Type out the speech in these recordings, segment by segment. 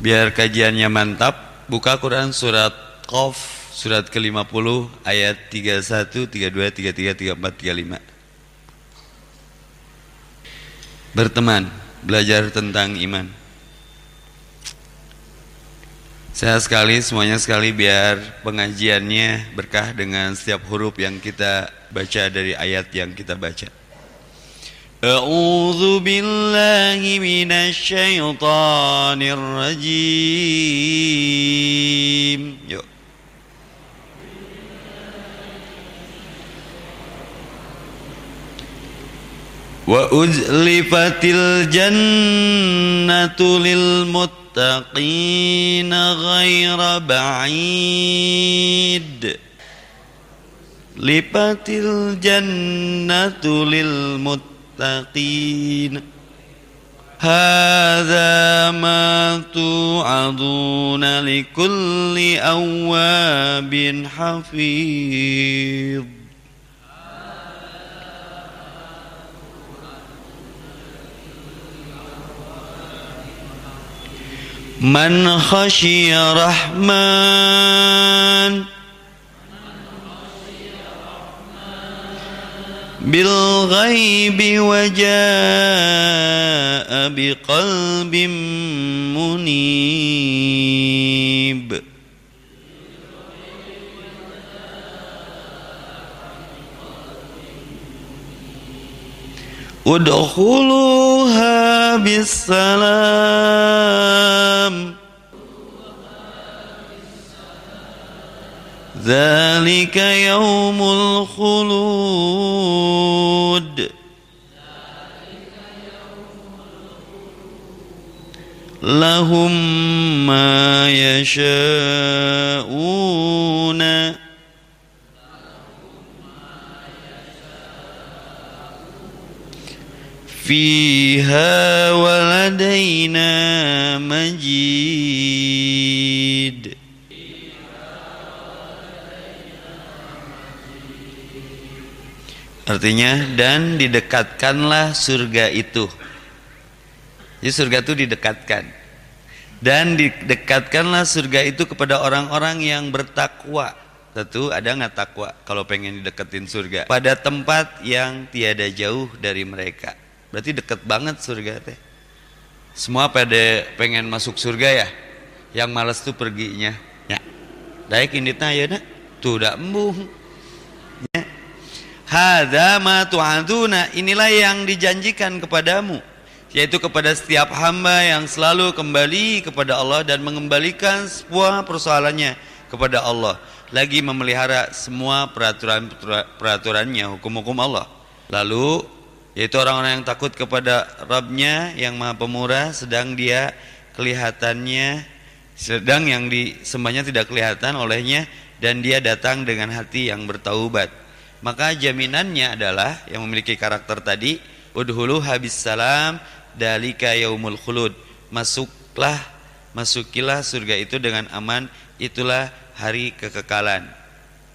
Biar kajiannya mantap, buka Quran surat Qaf surat ke-50 ayat 31, 32, 33, 34, 35. Berteman, belajar tentang iman. Saya sekali, semuanya sekali biar pengajiannya berkah dengan setiap huruf yang kita baca dari ayat yang kita baca. أعوذ بالله من الشيطان الرجيم. وأزلفت الجنة للمتقين غير بعيد لفت الجنة للمتقين المتقين هذا ما توعدون لكل أواب حفيظ. من خشي رحمن بالغيب وجاء بقلب منيب. ادخلوها بالسلام. ذلك يوم الخلود. لهم ما يشاءون. فيها ولدينا مجيد. Artinya dan didekatkanlah surga itu. Jadi surga itu didekatkan. Dan didekatkanlah surga itu kepada orang-orang yang bertakwa. Tentu ada nggak takwa kalau pengen dideketin surga? Pada tempat yang tiada jauh dari mereka. Berarti deket banget surga teh. Semua pada pengen masuk surga ya. Yang malas tuh perginya. Ya. Daik inditna ya nak. Tuh udah embung. Ya Hadza ma tu'aduna. Inilah yang dijanjikan kepadamu yaitu kepada setiap hamba yang selalu kembali kepada Allah dan mengembalikan sebuah persoalannya kepada Allah. Lagi memelihara semua peraturan peraturannya hukum-hukum Allah. Lalu yaitu orang-orang yang takut kepada Rabbnya yang maha pemurah sedang dia kelihatannya sedang yang disembahnya tidak kelihatan olehnya dan dia datang dengan hati yang bertaubat maka jaminannya adalah yang memiliki karakter tadi udhulu habis salam dalika yaumul khulud. Masuklah masukilah surga itu dengan aman itulah hari kekekalan.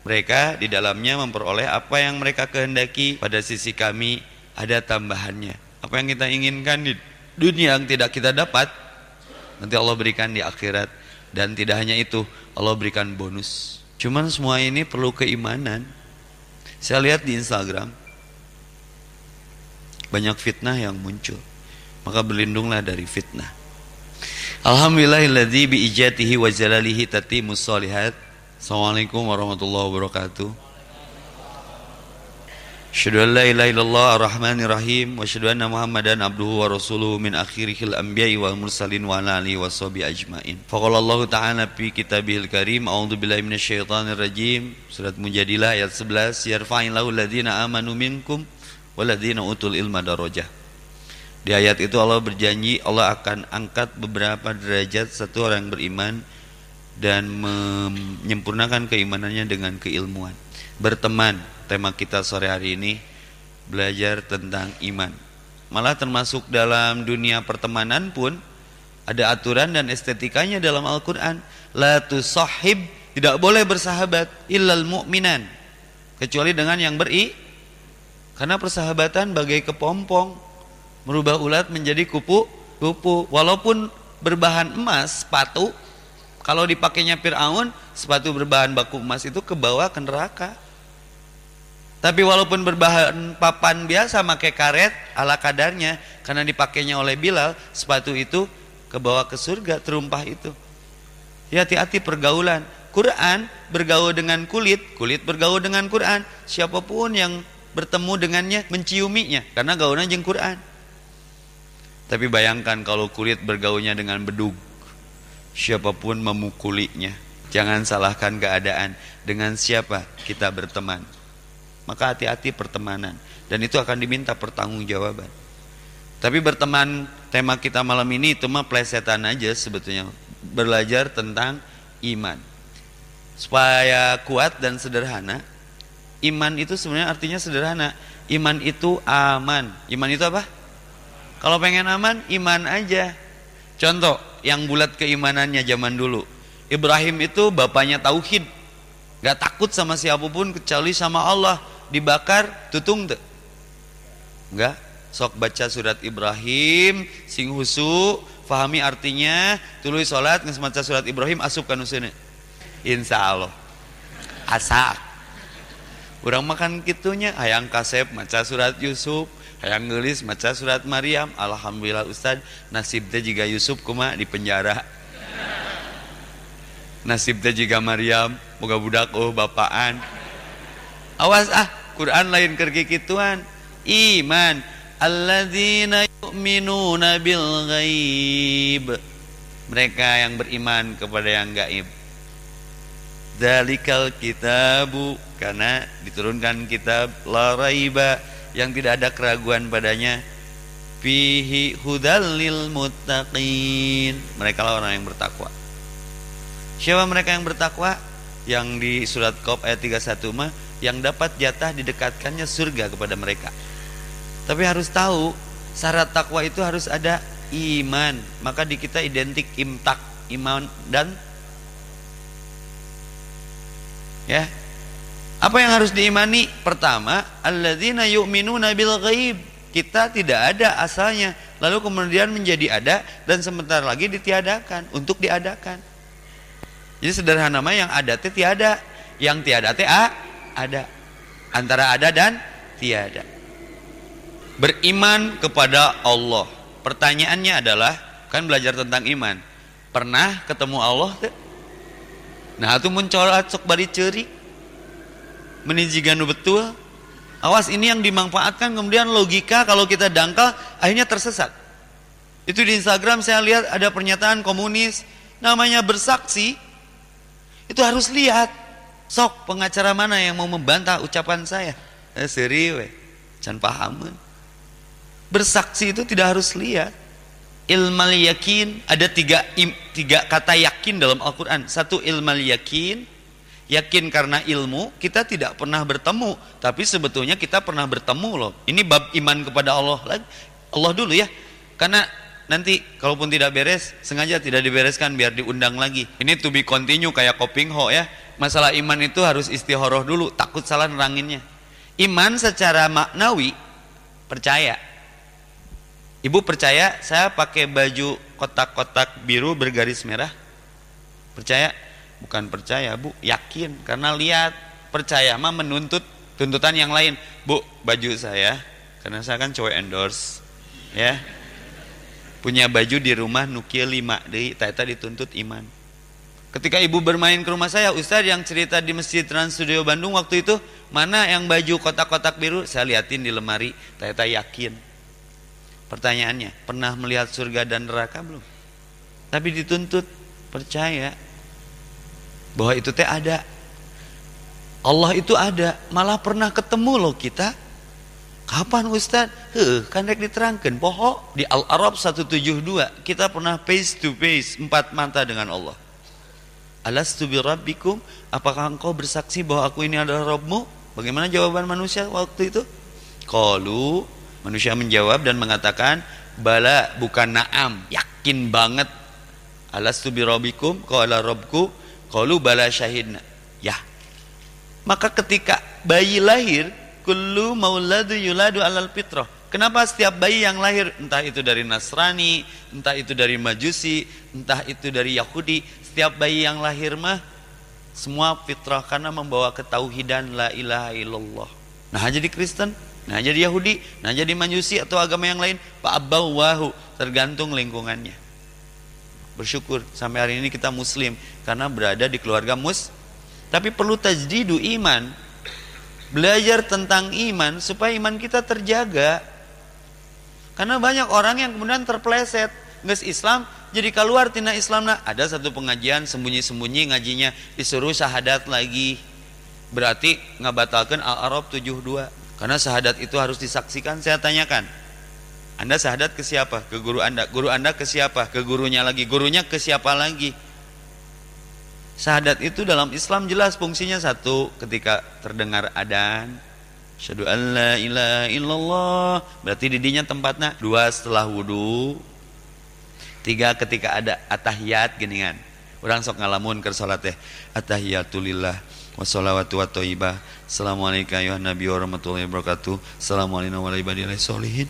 Mereka di dalamnya memperoleh apa yang mereka kehendaki. Pada sisi kami ada tambahannya. Apa yang kita inginkan di dunia yang tidak kita dapat nanti Allah berikan di akhirat. Dan tidak hanya itu Allah berikan bonus. Cuman semua ini perlu keimanan saya lihat di Instagram banyak fitnah yang muncul. Maka berlindunglah dari fitnah. Alhamdulillahilladzi bi ijatihi wa jalalihi tatimus. Assalamualaikum warahmatullahi wabarakatuh. Asyhadu an la ilaha illallah ar-rahmanir rahim wa asyhadu anna Muhammadan abduhu wa rasuluhu min akhiril anbiya'i wal mursalin wa ala alihi washabi ajmain. Faqala Allah Ta'ala fi kitabihil karim a'udzu billahi minasyaitonir rajim surat Mujadilah ayat 11 yarfa'illahu alladziina amanu minkum walladziina utul ilma darajah. Di ayat itu Allah berjanji Allah akan angkat beberapa derajat satu orang yang beriman dan menyempurnakan keimanannya dengan keilmuan. Berteman tema kita sore hari ini belajar tentang iman. Malah termasuk dalam dunia pertemanan pun ada aturan dan estetikanya dalam Al-Qur'an. La tusahib, tidak boleh bersahabat illal mu'minan kecuali dengan yang beri karena persahabatan bagai kepompong merubah ulat menjadi kupu kupu walaupun berbahan emas sepatu kalau dipakainya Fir'aun sepatu berbahan baku emas itu ke bawah ke neraka tapi walaupun berbahan papan biasa pakai karet ala kadarnya karena dipakainya oleh Bilal sepatu itu ke bawah ke surga terumpah itu. Ya hati-hati pergaulan. Quran bergaul dengan kulit kulit bergaul dengan Quran. Siapa pun yang bertemu dengannya menciuminya karena gaulnya jeng Quran. Tapi bayangkan kalau kulit bergaulnya dengan bedug siapa pun memukulinya. Jangan salahkan keadaan. Dengan siapa kita berteman maka hati-hati pertemanan. Dan itu akan diminta pertanggungjawaban. Tapi berteman tema kita malam ini itu mah plesetan aja sebetulnya. Belajar tentang iman. Supaya kuat dan sederhana iman itu sebenarnya artinya sederhana. Iman itu aman. Iman itu apa? Kalau pengen aman iman aja. Contoh yang bulat keimanannya zaman dulu. Ibrahim itu bapaknya tauhid. Gak takut sama siapa pun kecuali sama Allah dibakar tutung tuh. Enggak. Sok baca surat Ibrahim sing husu fahami artinya tulis salat nges maca surat Ibrahim asup usune insya Allah. Asak orang makan kitunya hayang kasep maca surat Yusuf hayang gelis maca surat Maryam. Alhamdulillah Ustad nasibnya jika Yusuf kuma di penjara. Nasibnya jika Maryam moga budak oh bapaan awas ah Quran lain kergi kituan iman. Alladzina yu'minuna bil ghaib. Mereka yang beriman kepada yang gaib. Dalikal kitabu karena diturunkan kitab la raiba yang tidak ada keraguan padanya. Fihi hudal lil muttaqin. Mereka lah orang yang bertakwa. Siapa mereka yang bertakwa? Yang di surat Qaf ayat 31 mah yang dapat jatah didekatkannya surga kepada mereka. Tapi harus tahu syarat takwa itu harus ada iman. Maka di kita identik imtak, iman dan ya. Apa yang harus diimani? Pertama, alladzina yu'minuna bil ghaib. Kita tidak ada asalnya, lalu kemudian menjadi ada dan sebentar lagi ditiadakan untuk diadakan. Jadi sederhana mah yang ada teh tiada, yang tiada teh a ada. Antara ada dan tiada. Beriman kepada Allah. Pertanyaannya adalah kan belajar tentang iman. Pernah ketemu Allah tuh nah itu mencolot sok bari ceri menijigan betul. Awas ini yang dimanfaatkan. Kemudian logika kalau kita dangkal akhirnya tersesat. Itu di Instagram saya lihat ada pernyataan komunis. Namanya bersaksi. Itu harus lihat Sok pengacara mana yang mau membantah ucapan saya? Eh, serius, jangan paham. Bersaksi itu tidak harus lihat. Ilmal yakin ada tiga, im, tiga kata yakin dalam Al-Quran. Satu ilmal yakin, yakin karena ilmu kita tidak pernah bertemu, tapi sebetulnya kita pernah bertemu loh. Ini bab iman kepada Allah lagi. Allah dulu ya, karena nanti kalaupun tidak beres sengaja tidak dibereskan biar diundang lagi. Ini to be continue kayak koping ho ya. Masalah iman itu harus istihoroh dulu takut salah neranginnya. Iman secara maknawi percaya. Ibu percaya saya pakai baju kotak-kotak biru bergaris merah. Percaya? Bukan percaya bu. Yakin karena lihat. Percaya mah menuntut tuntutan yang lain. Bu baju saya karena saya kan cowok endorse ya punya baju di rumah nukil lima deh tata dituntut iman. Ketika ibu bermain ke rumah saya Ustadz yang cerita di Masjid Trans Studio Bandung waktu itu mana yang baju kotak-kotak biru? Saya liatin di lemari tata yakin. Pertanyaannya pernah melihat surga dan neraka belum? Tapi dituntut percaya bahwa itu teh ada. Allah itu ada malah pernah ketemu loh kita Kapan Ustaz? Heh, kan rek diterangkan poho di Al-Arab 172 kita pernah face to face empat mata dengan Allah. Alastu bi rabbikum? Apakah engkau bersaksi bahwa aku ini adalah Rabbmu? Bagaimana jawaban manusia waktu itu? Qalu manusia menjawab dan mengatakan bala bukan na'am, yakin banget. Alastu bi rabbikum? Qala rabbku qalu bala syahidna. Ya. Maka ketika bayi lahir kullu mauladu yuladu alal fitrah Kenapa setiap bayi yang lahir entah itu dari Nasrani, entah itu dari Majusi, entah itu dari Yahudi, setiap bayi yang lahir mah semua fitrah karena membawa ketauhidan la ilaha illallah. Nah jadi Kristen, nah jadi Yahudi, nah jadi Majusi atau agama yang lain, Pak wahu tergantung lingkungannya. Bersyukur sampai hari ini kita muslim karena berada di keluarga mus. Tapi perlu tajdidu iman. Belajar tentang iman supaya iman kita terjaga. Karena banyak orang yang kemudian terpleset, nges Islam jadi keluar tina Islam nah ada satu pengajian sembunyi-sembunyi ngajinya disuruh syahadat lagi. Berarti ngabatalkan Al-Arab 72. Karena syahadat itu harus disaksikan. Saya tanyakan, anda syahadat ke siapa? Ke guru Anda. Guru Anda ke siapa? Ke gurunya lagi. Gurunya ke siapa lagi? Syahadat itu dalam Islam jelas fungsinya satu ketika terdengar adan Syahadu an la ilaha illallah Berarti didinya tempatnya. Dua setelah wudhu Tiga ketika ada atahiyat geningan Orang sok ngalamun ke salat teh Atahiyatulillah Wassalawatu wa toibah Assalamualaikum ya Nabi warahmatullahi wabarakatuh. Assalamualaikum warahmatullahi wabarakatuh.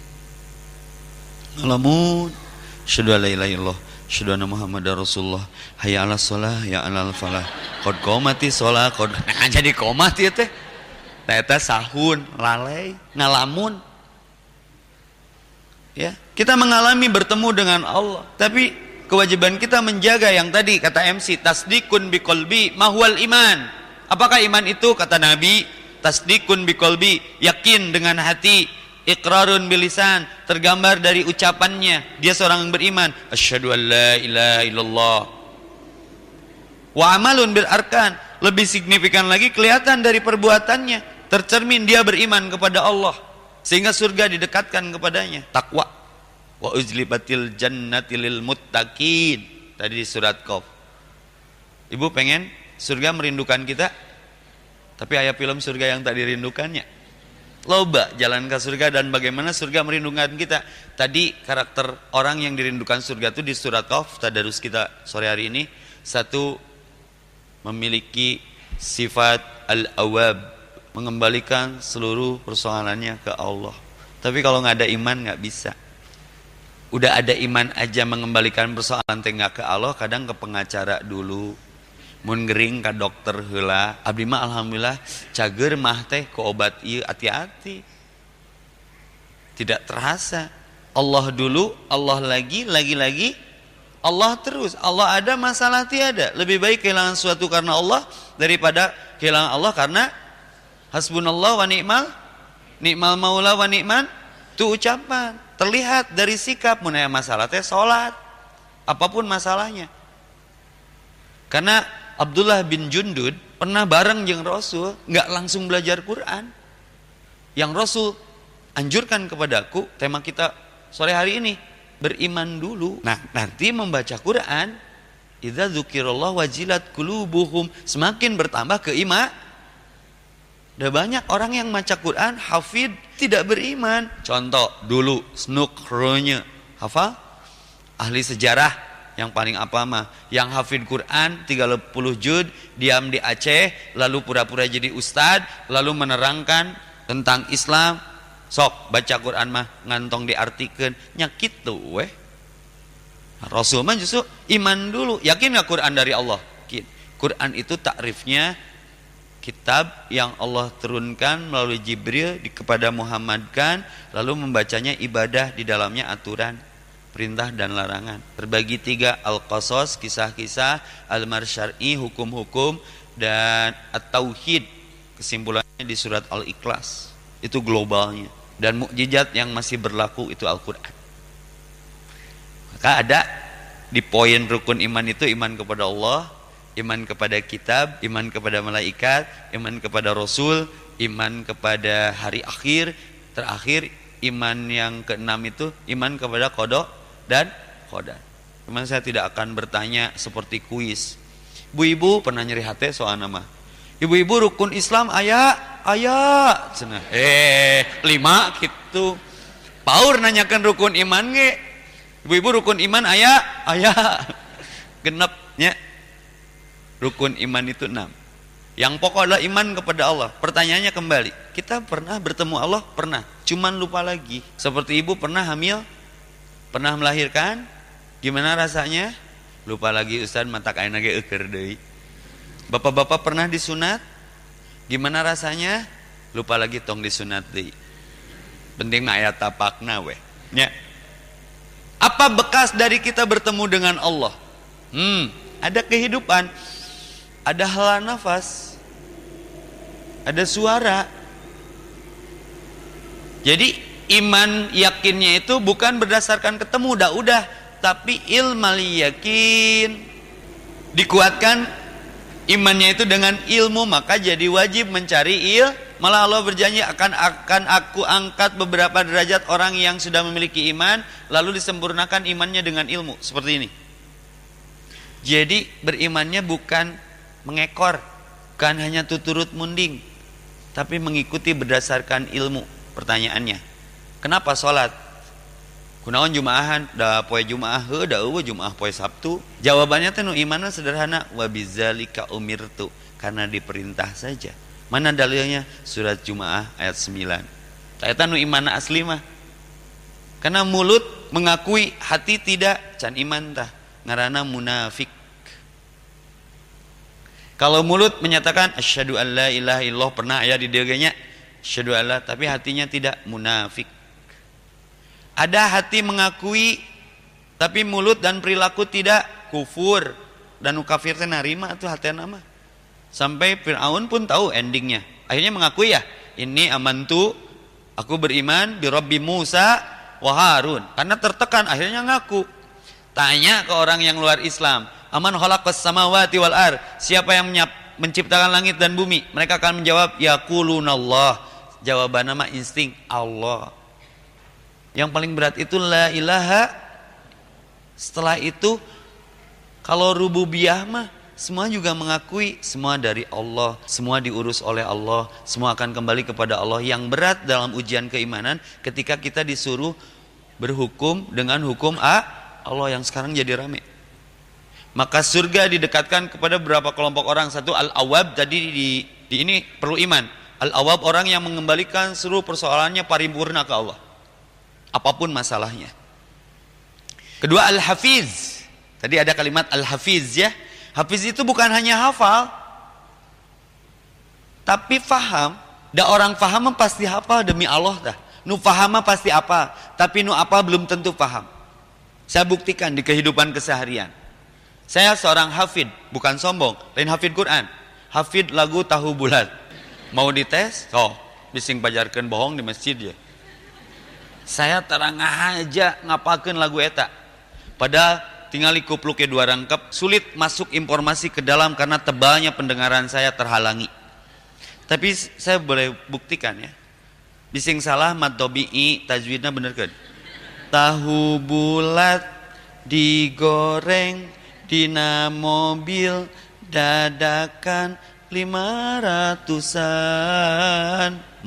Ngalamun. Syahadu an la ilaha illallah Anna Muhammad Rasulullah Hayya ala sholah Ya ala falah Qad komati sholah Qad Nah jadi komati ya teh Eta sahun, lalai, ngalamun. Ya, kita mengalami bertemu dengan Allah, tapi kewajiban kita menjaga yang tadi kata MC tasdikun biqalbi mahwal iman. Apakah iman itu kata Nabi? Tasdikun biqalbi, yakin dengan hati, iqrarun bilisan, tergambar dari ucapannya, dia seorang yang beriman, asyhadu an la ilaha illallah. Wa amalun bil arkan, lebih signifikan lagi kelihatan dari perbuatannya. Tercermin dia beriman kepada Allah. Sehingga surga didekatkan kepadanya. Takwa wa uzlibatil jannati lil muttaqin. Tadi di surat Qaf. Ibu pengen surga merindukan kita? Tapi ayat film surga yang tak dirindukannya loba jalan ke surga dan bagaimana surga merindukan kita tadi karakter orang yang dirindukan surga itu di surat Qaf tadarus kita sore hari ini satu memiliki sifat al-awab mengembalikan seluruh persoalannya ke Allah. Tapi kalau nggak ada iman nggak bisa. Udah ada iman aja mengembalikan persoalan tengah ke Allah, kadang ke pengacara dulu. Mun gering ke dokter hela. Abdi mah alhamdulillah cager mah teh ke obat iya hati-hati. Tidak terasa. Allah dulu, Allah lagi, lagi-lagi Allah terus. Allah ada, masalah tiada. Lebih baik kehilangan sesuatu karena Allah daripada kehilangan Allah karena Hasbunallah wa ni'mal Ni'mal maula wa ni'man Itu ucapan Terlihat dari sikap Menaya masalah teh sholat Apa pun masalahnya Karena Abdullah bin Jundud Pernah bareng yang Rasul nggak langsung belajar Quran. Yang Rasul anjurkan kepadaku Tema kita sore hari ini Beriman dulu. Nah nanti membaca Quran Idza dzukirallah wajilat kulubuhum semakin bertambah keiman Udah banyak orang yang baca Quran, hafid, tidak beriman. Contoh, dulu Snook Ronye, hafal? Ahli sejarah yang paling apa mah? Yang hafid Quran 30 jud, diam di Aceh, lalu pura-pura jadi ustad, lalu menerangkan tentang Islam. Sok baca Quran mah ngantong diartikan nyakit tuh weh. Rasul mah justru iman dulu. Yakin gak Quran dari Allah? Quran itu takrifnya kitab yang Allah turunkan melalui Jibril kepada Muhammad kan lalu membacanya ibadah di dalamnya aturan perintah dan larangan. Terbagi tiga al-qasas kisah-kisah al-marsyari hukum-hukum dan at-tauhid kesimpulannya di surat al-ikhlas. Itu globalnya. Dan mukjizat yang masih berlaku itu Al-Quran. Maka ada di poin rukun iman itu iman kepada Allah iman kepada kitab, iman kepada malaikat, iman kepada rasul, iman kepada hari akhir, terakhir iman yang keenam itu iman kepada kodok dan kodar. Cuman saya tidak akan bertanya seperti kuis. Ibu-ibu pernah nyeri hati soal nama. Ibu-ibu rukun Islam ayah, ayah. Cenah. Eh, lima gitu. Paur nanyakan rukun iman nge. Ibu-ibu rukun iman ayah, ayah. Genepnya rukun iman itu enam Yang pokok adalah iman kepada Allah. Pertanyaannya kembali, kita pernah bertemu Allah? Pernah. Cuman lupa lagi. Seperti ibu pernah hamil? Pernah melahirkan? Gimana rasanya? Lupa lagi Ustaz mata kain lagi eker. Bapak-bapak pernah disunat? Gimana rasanya? Lupa lagi tong disunat deui. Penting ayat tapakna weh. Ya. Apa bekas dari kita bertemu dengan Allah? Hmm, ada kehidupan, ada hala nafas, ada suara. Jadi iman yakinnya itu bukan berdasarkan ketemu udah udah, tapi ilmal yakin. Dikuatkan imannya itu dengan ilmu maka jadi wajib mencari il malah Allah berjanji akan akan aku angkat beberapa derajat orang yang sudah memiliki iman lalu disempurnakan imannya dengan ilmu. Seperti ini. Jadi berimannya bukan mengekor bukan hanya tuturut munding tapi mengikuti berdasarkan ilmu pertanyaannya kenapa sholat? Kunaon jumaahan? Da poe jumaah he da eueuh jumaah poe sabtu? Jawabannya teh nu imanna sederhana. Wa bidzalika umirtu. Karena diperintah saja. Mana dalilnya? Surat jumaah ayat 9 eta nu imanna asli mah. Karena mulut mengakui hati tidak can iman tah. Ngarana munafik. Kalau mulut menyatakan asyhadu an la ilaha illallah pernah ya di dieugeuna asyhadu Allah tapi hatinya tidak munafik ada hati mengakui tapi mulut dan perilaku tidak kufur dan ukafir teh narima tuh hati nama. Sampai Firaun pun tahu endingnya. Akhirnya mengakui ya, ini amantu aku beriman di Rabbi Musa wa Harun. Karena tertekan akhirnya ngaku. Tanya ke orang yang luar Islam, "Aman khalaqas samawati wal ar?" Siapa yang menciptakan langit dan bumi? Mereka akan menjawab, "Yaqulunallah." Jawabannya mah insting Allah. Yang paling berat itu la ilaha. Setelah itu kalau rububiyah mah semua juga mengakui semua dari Allah, semua diurus oleh Allah, semua akan kembali kepada Allah. Yang berat dalam ujian keimanan ketika kita disuruh berhukum dengan hukum A Allah yang sekarang jadi rame. Maka surga didekatkan kepada beberapa kelompok orang. Satu al-awab tadi di, di ini perlu iman. Al-awab orang yang mengembalikan seluruh persoalannya paripurna ke Allah apa pun masalahnya. Kedua al-hafiz. Tadi ada kalimat al-hafiz ya. Hafiz itu bukan hanya hafal tapi faham. Da orang faham pasti hafal demi Allah dah. Nu faham pasti apa, tapi nu apa belum tentu paham. Saya buktikan di kehidupan keseharian. Saya seorang hafid, bukan sombong, lain hafid Quran. Hafid lagu tahu bulat. Mau dites? Oh, bising pajarkan bohong di masjid ya saya terang aja ngapakan lagu eta. Padahal tinggal ke dua rangkap sulit masuk informasi ke dalam karena tebalnya pendengaran saya terhalangi. Tapi saya boleh buktikan ya. Bising salah mad dobi'i tajwidnya bener kan tahu bulat digoreng dina mobil dadakan lima ratusan.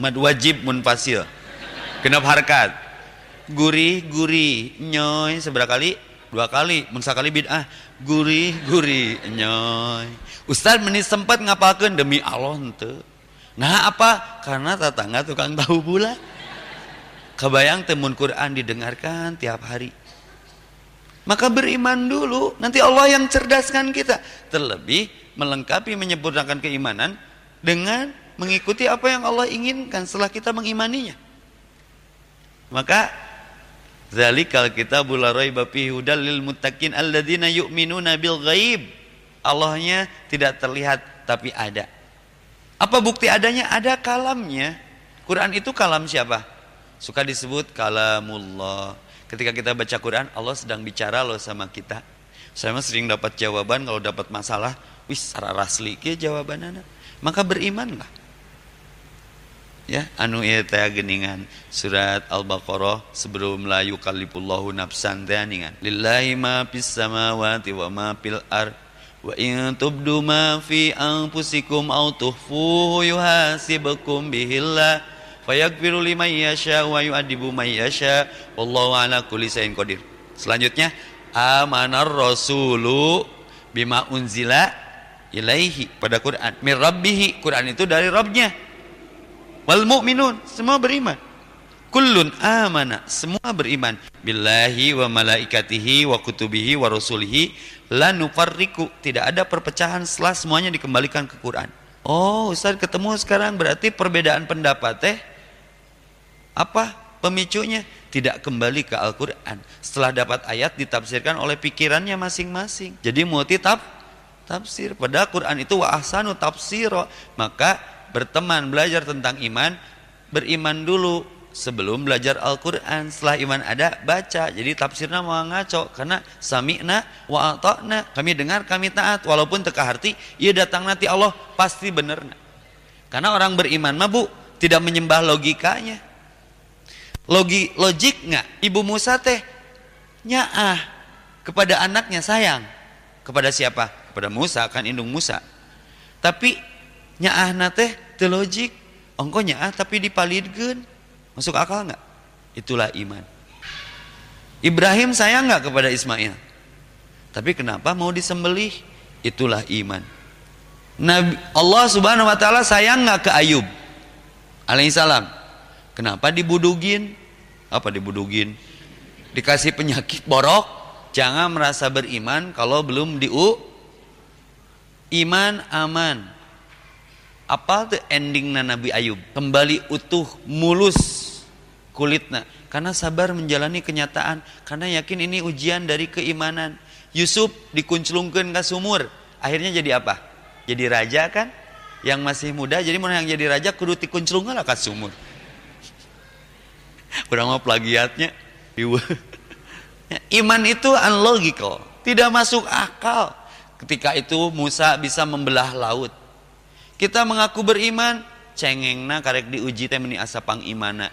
Mad wajib munfasil. Kenapa harkat gurih gurih nyoy. Seberapa kali? Dua kali. Mengsa kali bid'ah gurih gurih nyoy. Ustaz meni sempat ngapakan demi Allah ente nah apa? Karena tetangga tukang tahu pula. Kebayang temun Quran didengarkan tiap hari. Maka beriman dulu. Nanti Allah yang cerdaskan kita. Terlebih melengkapi menyempurnakan keimanan dengan mengikuti apa yang Allah inginkan setelah kita mengimaninya. Maka Zalikal kitabul la raiba fihi hudal lil muttaqin alladzina yu'minuna bil ghaib. Allahnya tidak terlihat tapi ada. Apa bukti adanya? Ada kalamnya. Quran itu kalam siapa? Suka disebut kalamullah. Ketika kita baca Quran, Allah sedang bicara loh sama kita. Saya sering dapat jawaban kalau dapat masalah, wis rasli ke jawabannya. Maka berimanlah ya anu ieu teh geningan surat al-baqarah sebelum la yukallifullahu nafsan teh ningan lillahi ma fis samawati wa ma fil ar wa in tubdu ma fi anfusikum aw tuhfuhu yuhasibukum bihillah fayaghfiru liman yasha wa yu'adibu man yasha. Wallahu ala kulli shay'in qadir. Selanjutnya amanar rasulu bima unzila ilaihi pada Quran. Mir rabbihi Quran itu dari Rabbnya wal mu'minun semua beriman. Kullun amana semua beriman. Billahi wa malaikatihi wa kutubihi wa rusulihi la nufarriku tidak ada perpecahan setelah semuanya dikembalikan ke Quran. Oh Ustaz ketemu sekarang berarti perbedaan pendapat teh apa pemicunya? Tidak kembali ke Al-Quran. Setelah dapat ayat ditafsirkan oleh pikirannya masing-masing. Jadi multi taf tafsir. Pada Quran itu wa ahsanu tafsiro maka berteman belajar tentang iman beriman dulu sebelum belajar Al-Quran. Setelah iman ada baca. Jadi tafsirnya mau ngaco karena sami'na wa ata'na. Kami dengar kami taat. Walaupun teka harti ia datang nanti Allah pasti benar. Karena orang beriman mah bu tidak menyembah logikanya. Logi, logik nggak? Ibu Musa teh nyaah kepada anaknya sayang. Kepada siapa? Kepada Musa kan indung Musa. Tapi nyaah nate teh logik ongko nyaah tapi dipalidkeun masuk akal nggak itulah iman Ibrahim sayang nggak kepada Ismail tapi kenapa mau disembelih itulah iman Nabi Allah Subhanahu wa taala sayang nggak ke Ayub alaihissalam Kenapa dibudugin? Apa dibudugin? Dikasih penyakit borok. Jangan merasa beriman kalau belum diu. Iman aman. Apa tuh ending Nabi Ayub? Kembali utuh, mulus kulitnya. Karena sabar menjalani kenyataan. Karena yakin ini ujian dari keimanan. Yusuf dikunclungkan ke sumur. Akhirnya jadi apa? Jadi raja kan? Yang masih muda. Jadi mana yang jadi raja kudu dikunclungkan lah ke sumur kurang mau plagiatnya iman itu unlogical tidak masuk akal ketika itu Musa bisa membelah laut kita mengaku beriman cengengna karek diuji teh meni asapang imana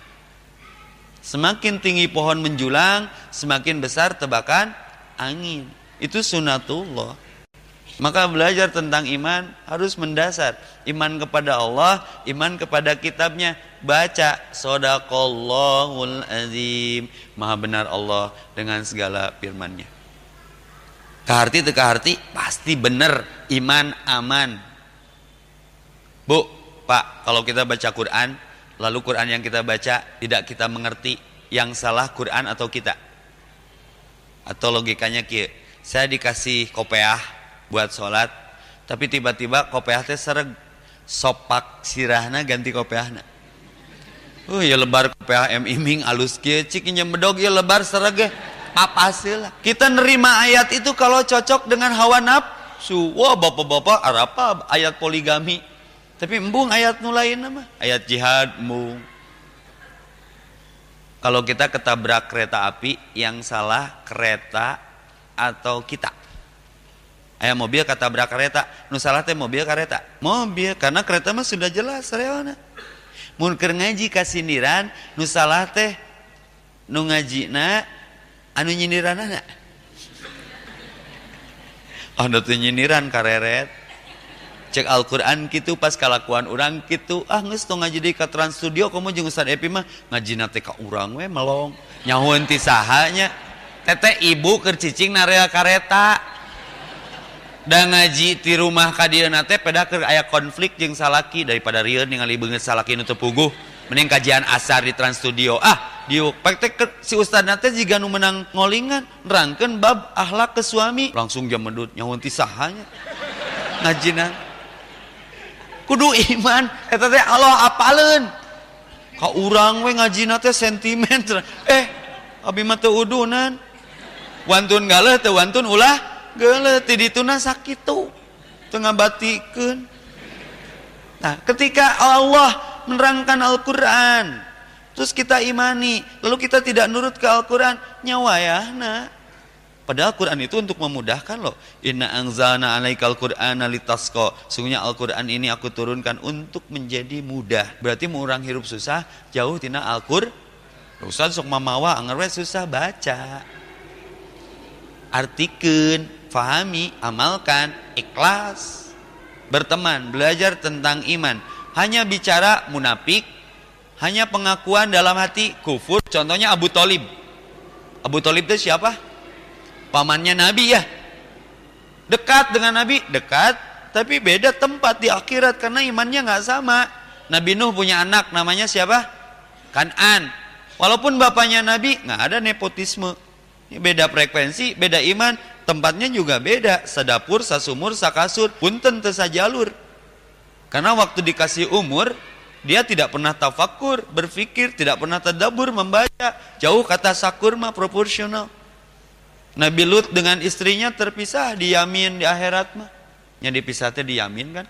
semakin tinggi pohon menjulang semakin besar tebakan angin itu sunatullah maka belajar tentang iman harus mendasar. Iman kepada Allah, iman kepada kitabnya. Baca Sodaqallahul azim. Maha benar Allah dengan segala firmannya. Kaharti itu kaharti pasti benar iman aman. Bu, Pak, kalau kita baca Quran, lalu Quran yang kita baca tidak kita mengerti yang salah Quran atau kita. Atau logikanya kia, saya dikasih kopiah buat sholat tapi tiba-tiba kopiah teh sereg. Sopak sirahna ganti kopiahna. Uh ya lebar kopiah em iming alus kieu cik medog ya lebar sereg apa hasil kita nerima ayat itu kalau cocok dengan hawa nafsu. Wah bapak-bapak apa? Ayat poligami tapi embung ayat nulain nama ayat jihad embung. Kalau kita ketabrak kereta api yang salah kereta atau kita. Ayah mobil kata berak kereta. Nu salah teh mobil kereta? Mobil karena kereta mah sudah jelas rewana mun keur ngaji kasindiran nu salah teh nu na anu oh tuh nyindiran kareret cek Al-Quran gitu pas kalakuan orang gitu ah nges tuh ngaji di ke Trans Studio kamu jeung Ustaz Epi mah ngaji nate ka urang we melong. Nyahun ti sahanya teteh ibu kercicing narea kareta. Dan ngaji di rumah kadieu nate pada ke aya konflik jeung salaki daripada rieun ningali beungeut salaki nu teu puguh mending kajian asar di Trans Studio. Ah di praktek si ustad nate jika nu menang ngolingan nerangkeun bab akhlak ke suami. Langsung jam mendut nyahun ti sahanya. Ngajina kudu iman. Eta teh Allah apaleun? Ka urang we ngajina teh sentimen eh abi mah teu udunan. Wantun galeh teu wantun ulah gele tidituna sakitu tengah batikan nah ketika Allah menerangkan Al-Quran terus kita imani lalu kita tidak nurut ke Al-Quran nyawa ya nah Padahal Quran itu untuk memudahkan loh. Inna anzalna alaikal Qur'ana litasqa. Sungguhnya Al-Qur'an ini aku turunkan untuk menjadi mudah. Berarti mau orang hirup susah, jauh tina Al-Qur'an. Ustaz sok mamawa anger susah baca. Artikan fahami, amalkan, ikhlas, berteman, belajar tentang iman. Hanya bicara munafik, hanya pengakuan dalam hati kufur. Contohnya Abu Talib. Abu Talib itu siapa? Pamannya Nabi ya. Dekat dengan Nabi, dekat, tapi beda tempat di akhirat karena imannya nggak sama. Nabi Nuh punya anak namanya siapa? Kanan. Walaupun bapaknya Nabi nggak ada nepotisme. Beda frekuensi, beda iman, tempatnya juga beda. Sedapur, sasumur, sakasur, pun tentu saja jalur. Karena waktu dikasih umur, dia tidak pernah tafakur, berpikir, tidak pernah tadabur, membaca. Jauh kata sakur mah proporsional. Nabi Lut dengan istrinya terpisah di Yamin di akhirat mah. Yang dipisah teh di Yamin kan?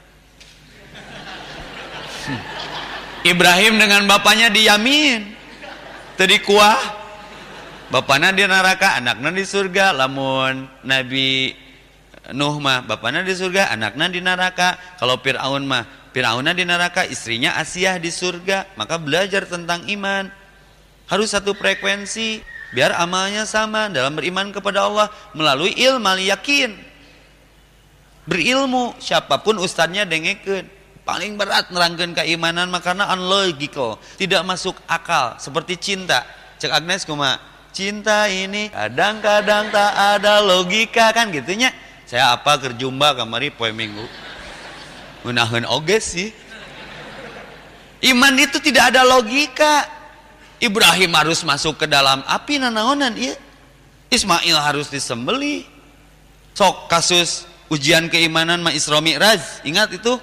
Hmm. Ibrahim dengan bapaknya di Yamin. Tadi kuah. Bapaknya di neraka, anaknya di surga. Lamun Nabi Nuh mah bapaknya di surga, anaknya di neraka. Kalau Fir'aun mah, Fir'aunnya di neraka, istrinya Asiyah di surga. Maka belajar tentang iman. Harus satu frekuensi biar amalnya sama dalam beriman kepada Allah melalui ilmu yakin. Berilmu siapa pun ustadznya dengekeun. Paling berat nerangkan keimanan makanya unlogical tidak masuk akal seperti cinta. Cek Agnes kuma cinta ini kadang-kadang tak ada logika kan gitunya saya apa kerjumba kamari poe minggu? Menahan oge sih. Iman itu tidak ada logika Ibrahim harus masuk ke dalam api nanaonan iya. Ismail harus disembeli. Sok kasus ujian keimanan ma Isra Mi'raj ingat itu?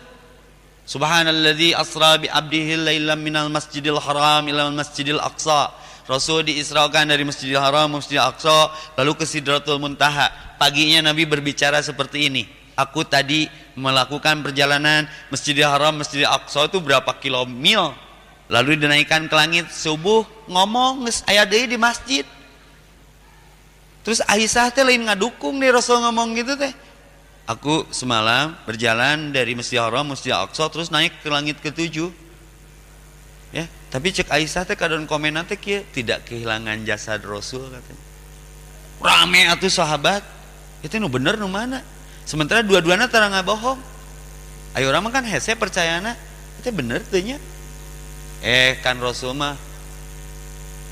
Subhanalladzi asra bi abdihi lailam minal masjidil haram ila masjidil aqsa. Rasul diisrakan dari Masjidil Haram Masjidil Aqsa lalu ke Sidratul Muntaha. Paginya Nabi berbicara seperti ini. Aku tadi melakukan perjalanan Masjidil Haram Masjidil Aqsa itu berapa kilometer lalu dinaikkan ke langit. Subuh ngomong nges aya di masjid. Terus Aisyah teh lain ngadukung nih Rasul ngomong gitu teh. Aku semalam berjalan dari Masjid Haram Masjid Aqsa terus naik ke langit ketujuh. Ya tapi cek Aisyah teh kadon komen teh kia tidak kehilangan jasad Rasul katanya. Rame atuh sahabat. Itu nu bener nu mana? Sementara dua-duanya terang bohong ayo orang kan hese percayana. Itu bener tuhnya eh kan Rasul mah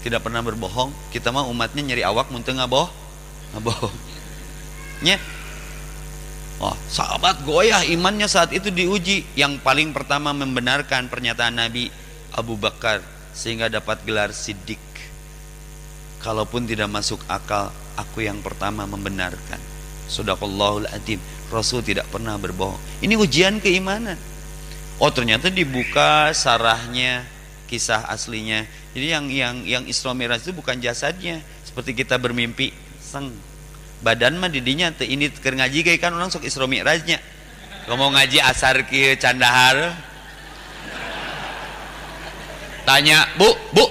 tidak pernah berbohong kita mah umatnya nyari awak muntah ngaboh ngaboh nya Oh, sahabat goyah imannya saat itu diuji. Yang paling pertama membenarkan pernyataan Nabi Abu Bakar sehingga dapat gelar sidik. Kalaupun tidak masuk akal, aku yang pertama membenarkan. Sadaqallahul adzim. Rasul tidak pernah berbohong. Ini ujian keimanan. Oh, ternyata dibuka sarahnya kisah aslinya. Jadi yang yang yang Isra Mi'raj itu bukan jasadnya, seperti kita bermimpi seng. Badan mah didinya teh ini keur ngaji kayak kan orang sok Isra Mi'rajnya. Ngomong ngaji asar kieu candahar. Tanya, "Bu, Bu,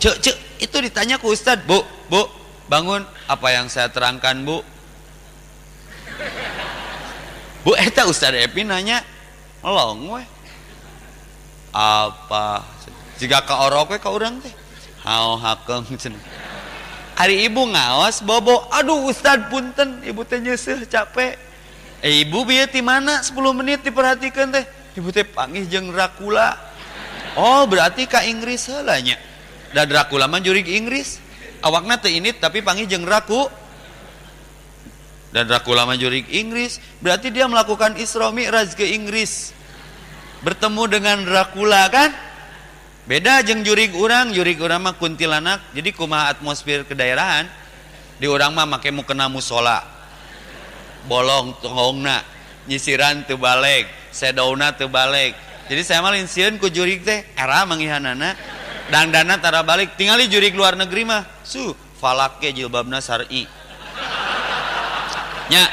cek cek itu ditanya ke Ustad, Bu, Bu, bangun apa yang saya terangkan, Bu?" Bu, eta Ustad Epi nanya, "Long weh." Apa jika ke orok ke orang teh. Hao hakeng cenah hari ibu ngawas bobo. Aduh ustad punten. Ibu teh nyeseh capek. Eh ibu bieu di mana? 10 menit diperhatikan teh. Ibu teh panggih jeung Dracula. Oh berarti ka Inggris heula nya da Dracula mah Inggris. Awakna teh ini tapi panggih jeung Draku dan Dracula mah jurig Inggris. Berarti dia melakukan Isra Mi'raj ke Inggris. Bertemu dengan Dracula kan beda jeng jurig urang jurig urama kuntilanak jadi kumaha atmosfer kedaerahan? Di urang mah make mu kena musola. Bolong tongongna nyisiran teu balik sedauna teu balik. Jadi saya mah linsieun ku jurig teh era mangihanana. Dangdana tara balik tingali jurig luar negeri mah. Su falake jilbabna syar'i nya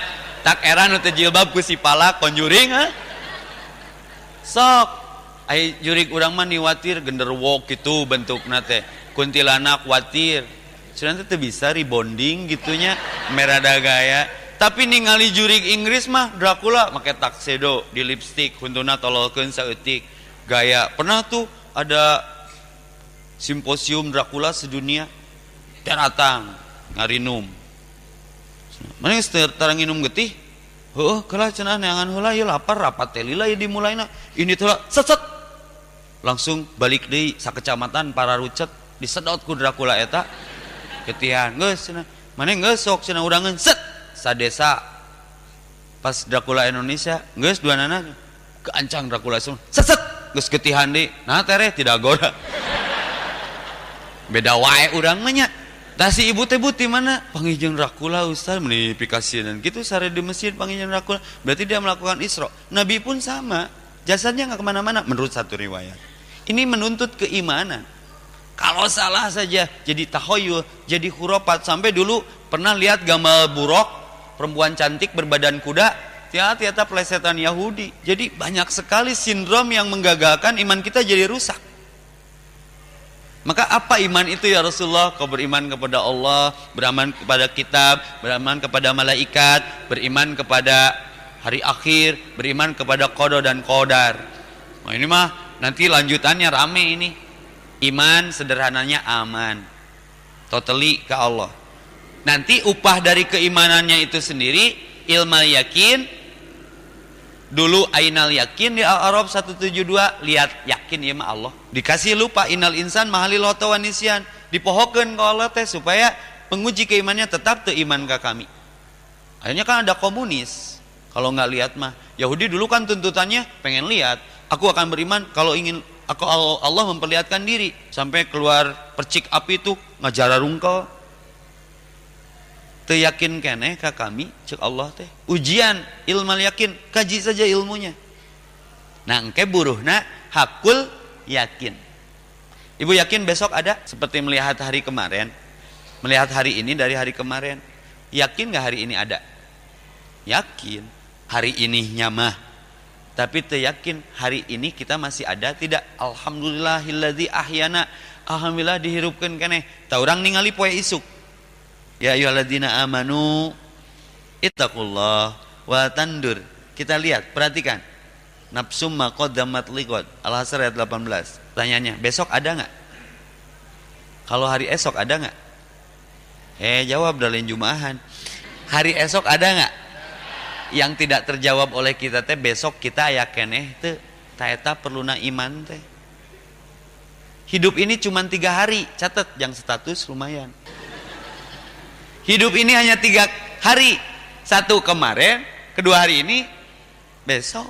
tak era nu teu jilbab ku si palak konjuring ha? Sok. Jurik urang mah niwatir genderwo gitu bentuk nate kuntilanak watir. Teh bisa rebonding gitunya merada gaya. Tapi ningali jurik Inggris mah Dracula make taksedo di lipstick huntuna tololkeun saeutik. Gaya pernah tuh ada simposium Dracula sedunia? Datang ngarinum. Mana terang minum getih? Oh kalah cenah neangan heula ya lapar rapat teh lila ya dimulaina ini tuh set set langsung balik di sakecamatan para rucet disedot ku Dracula eta ketihan geus mana geus sok cenah udangan set sadesa pas Dracula Indonesia geus dua nana keancang Dracula Sunda seset geus ketihan deui nah tere tidak goda beda wae urang mah Tah si ibu teh buti mana? Pangijeng Dracula Ustaz menifikasi dan gitu sare di Mesir pangijeng Dracula. Berarti dia melakukan Isra. Nabi pun sama. Jasadnya nggak ke mana-mana menurut satu riwayat. Ini menuntut keimanan. Kalau salah saja jadi tahoyul, jadi hurufat. Sampai dulu pernah lihat gambar buruk perempuan cantik berbadan kuda. Tiata-tiata plesetan Yahudi. Jadi banyak sekali sindrom yang menggagalkan iman kita jadi rusak. Maka apa iman itu ya Rasulullah? Kau beriman kepada Allah, beriman kepada kitab, beriman kepada malaikat, beriman kepada hari akhir, beriman kepada kodo dan kodar. Nah ini mah nanti lanjutannya rame ini. Iman sederhananya aman. Totally ke Allah. Nanti upah dari keimanannya itu sendiri ilmu yakin Dulu ainal yakin di Al-Arab 172 lihat yakin ya mah Allah. Dikasih lupa inal insan mahalil wanisian. Dipohokeun ke Allah teh supaya penguji keimannya tetap tuh iman ke kami. Akhirnya kan ada komunis. Kalau nggak lihat mah Yahudi dulu kan tuntutannya pengen lihat. Aku akan beriman kalau ingin aku Allah memperlihatkan diri. Sampai keluar percik api itu ngajar rungkel yakin kene ka kami cek Allah teh. Ujian ilmu yakin kaji saja ilmunya. Nah engke buruhna hakul yakin. Ibu yakin besok ada? Seperti melihat hari kemarin. Melihat hari ini dari hari kemarin. Yakin gak hari ini ada? Yakin. Hari ini nyamah tapi yakin hari ini kita masih ada tidak alhamdulillahilladzi ahyana alhamdulillah dihirupkan kene taurang ningali poe isuk Ya ayyuhalladzina amanu ittaqullah wa tandur. Kita lihat, perhatikan. Nafsum ma liqad. Al-Hasr ayat 18. Tanyanya, besok ada nggak? Kalau hari esok ada nggak? Eh jawab dalin jumahan. Hari esok ada nggak? Yang tidak terjawab oleh kita teh besok kita yakin eh teh taeta perlu na iman teh. Hidup ini cuma tiga hari, catat yang status lumayan. Hidup ini hanya tiga hari. Satu kemarin, kedua hari ini, besok.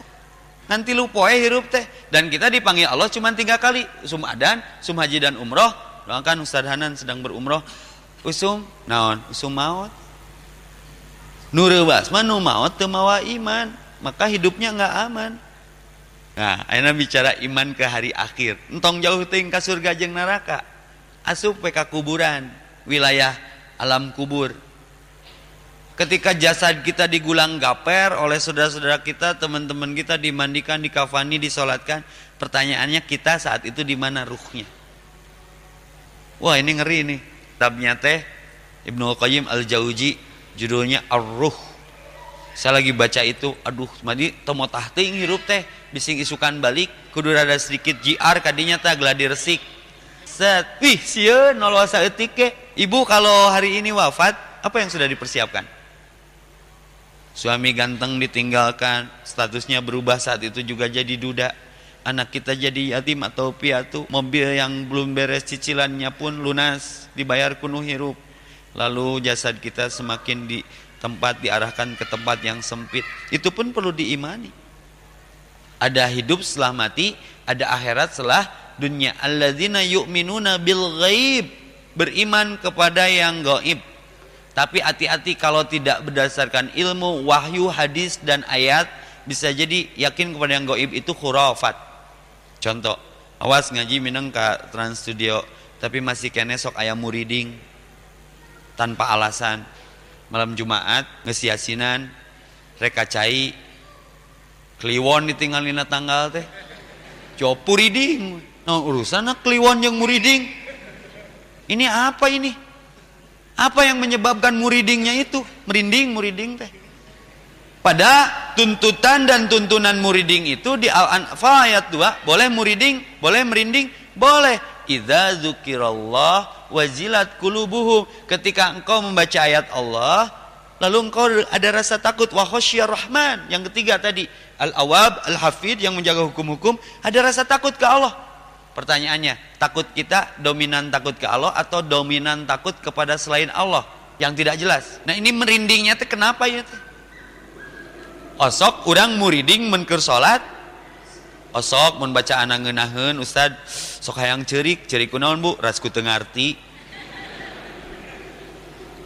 Nanti lu poe hirup teh. Dan kita dipanggil Allah cuma tiga kali. Usum adan, usum haji dan umroh. Doakan Ustaz Hanan sedang berumroh. Usum, naon? Usum maut. Nurubas, manu maut temawa iman. Maka hidupnya nggak aman. Nah, ayeuna bicara iman ke hari akhir. Entong jauh ting ka surga jeung neraka. Asup ke kuburan, wilayah alam kubur. Ketika jasad kita digulang gaper oleh saudara-saudara kita, teman-teman kita dimandikan, dikafani, disolatkan, pertanyaannya kita saat itu di mana ruhnya? Wah ini ngeri nih. Tabnya teh Ibnu Qayyim Al-Jauzi judulnya Ar-Ruh. Saya lagi baca itu, aduh, madi tomo tahting hirup teh, bising isukan balik, kudu ada sedikit JR kadinya teh gladi resik. Set, wih, sieun nolosa etik ke Ibu kalau hari ini wafat, apa yang sudah dipersiapkan? Suami ganteng ditinggalkan, statusnya berubah saat itu juga jadi duda. Anak kita jadi yatim atau piatu, mobil yang belum beres cicilannya pun lunas, dibayar kuno hirup. Lalu jasad kita semakin di tempat diarahkan ke tempat yang sempit. Itu pun perlu diimani. Ada hidup setelah mati, ada akhirat setelah dunia. Alladzina yu'minuna bil ghaib beriman kepada yang gaib. Tapi hati-hati kalau tidak berdasarkan ilmu, wahyu, hadis dan ayat bisa jadi yakin kepada yang gaib itu khurafat. Contoh, awas ngaji minang ke Trans Studio tapi masih kene sok ayam muriding tanpa alasan. Malam Jumat ngesiasinan reka cai kliwon ditinggalin tanggal teh. Copuriding. Nah, urusan kliwon yang muriding ini apa ini? Apa yang menyebabkan muridingnya itu? Merinding, muriding teh. Pada tuntutan dan tuntunan muriding itu di Al-Anfal ayat 2, boleh muriding, boleh merinding, boleh. Idza dzukirallah wajilat qulubuhum. Ketika engkau membaca ayat Allah, lalu engkau ada rasa takut wa rahman. Yang ketiga tadi, al-awab, al-hafid yang menjaga hukum-hukum, ada rasa takut ke Allah. Pertanyaannya, takut kita dominan takut ke Allah atau dominan takut kepada selain Allah yang tidak jelas. Nah ini merindingnya tuh kenapa ya? osok orang muriding menker salat osok membaca anak ngenahen Ustad sok hayang cerik cerik kunaon bu? Rasku tengarti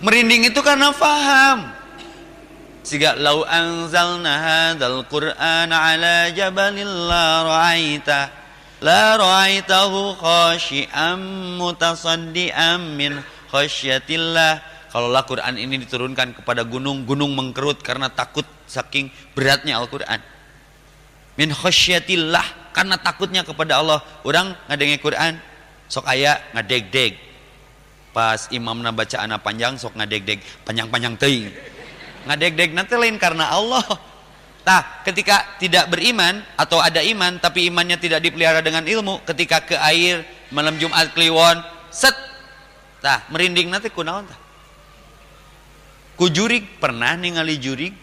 merinding itu karena faham. Sehingga lau anzalna hadzal qur'ana ala jabalil la ra'aita la ra'aitahu khashi'an mutasaddian min khasyatillah. Kalaulah Quran ini diturunkan kepada gunung gunung mengkerut karena takut saking beratnya Al-Quran min khasyatillah karena takutnya kepada Allah. Orang ngadengi Quran sok aya ngadeg-deg. Pas imam baca anak panjang sok ngadeg-deg. Panjang-panjang teing ngadeg-deg nanti lain karena Allah. Nah, ketika tidak beriman atau ada iman tapi imannya tidak dipelihara dengan ilmu, ketika ke air malam Jumat Kliwon, set, tah merinding nanti kunaon tah? Ku jurig pernah ningali jurig?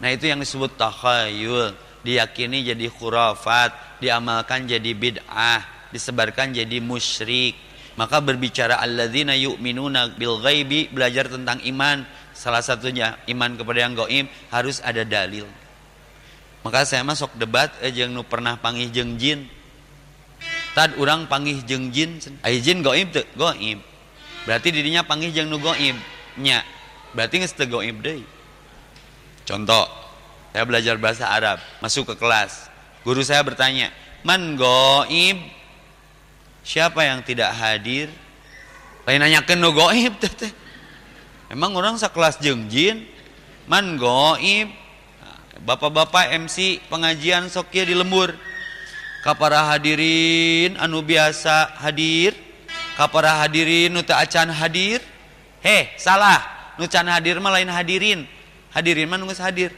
Nah itu yang disebut takhayul, diyakini jadi khurafat, diamalkan jadi bid'ah, disebarkan jadi musyrik. Maka berbicara alladzina yu'minuna bil ghaibi, belajar tentang iman, Salah satunya iman kepada yang goib harus ada dalil. Maka saya masuk debat eh jeng nu pernah panggil jeng jin. Tad orang panggil jeng jin, ai jin goib tuh goib. Berarti dirinya panggil jeng nu goib. Nya. Berarti geus teu goib deui. Contoh, saya belajar bahasa Arab, masuk ke kelas. Guru saya bertanya, "Man goib?" Siapa yang tidak hadir? Lain nanyakeun nu goib? Teh. Emang orang sekelas jeng jin man goib. Bapak-bapak MC pengajian sokia di lembur. Kapara hadirin anu biasa hadir. Kapara hadirin nu acan hadir. Heh salah. Nu can hadir mah lain hadirin. Hadirin mah nunggu hadir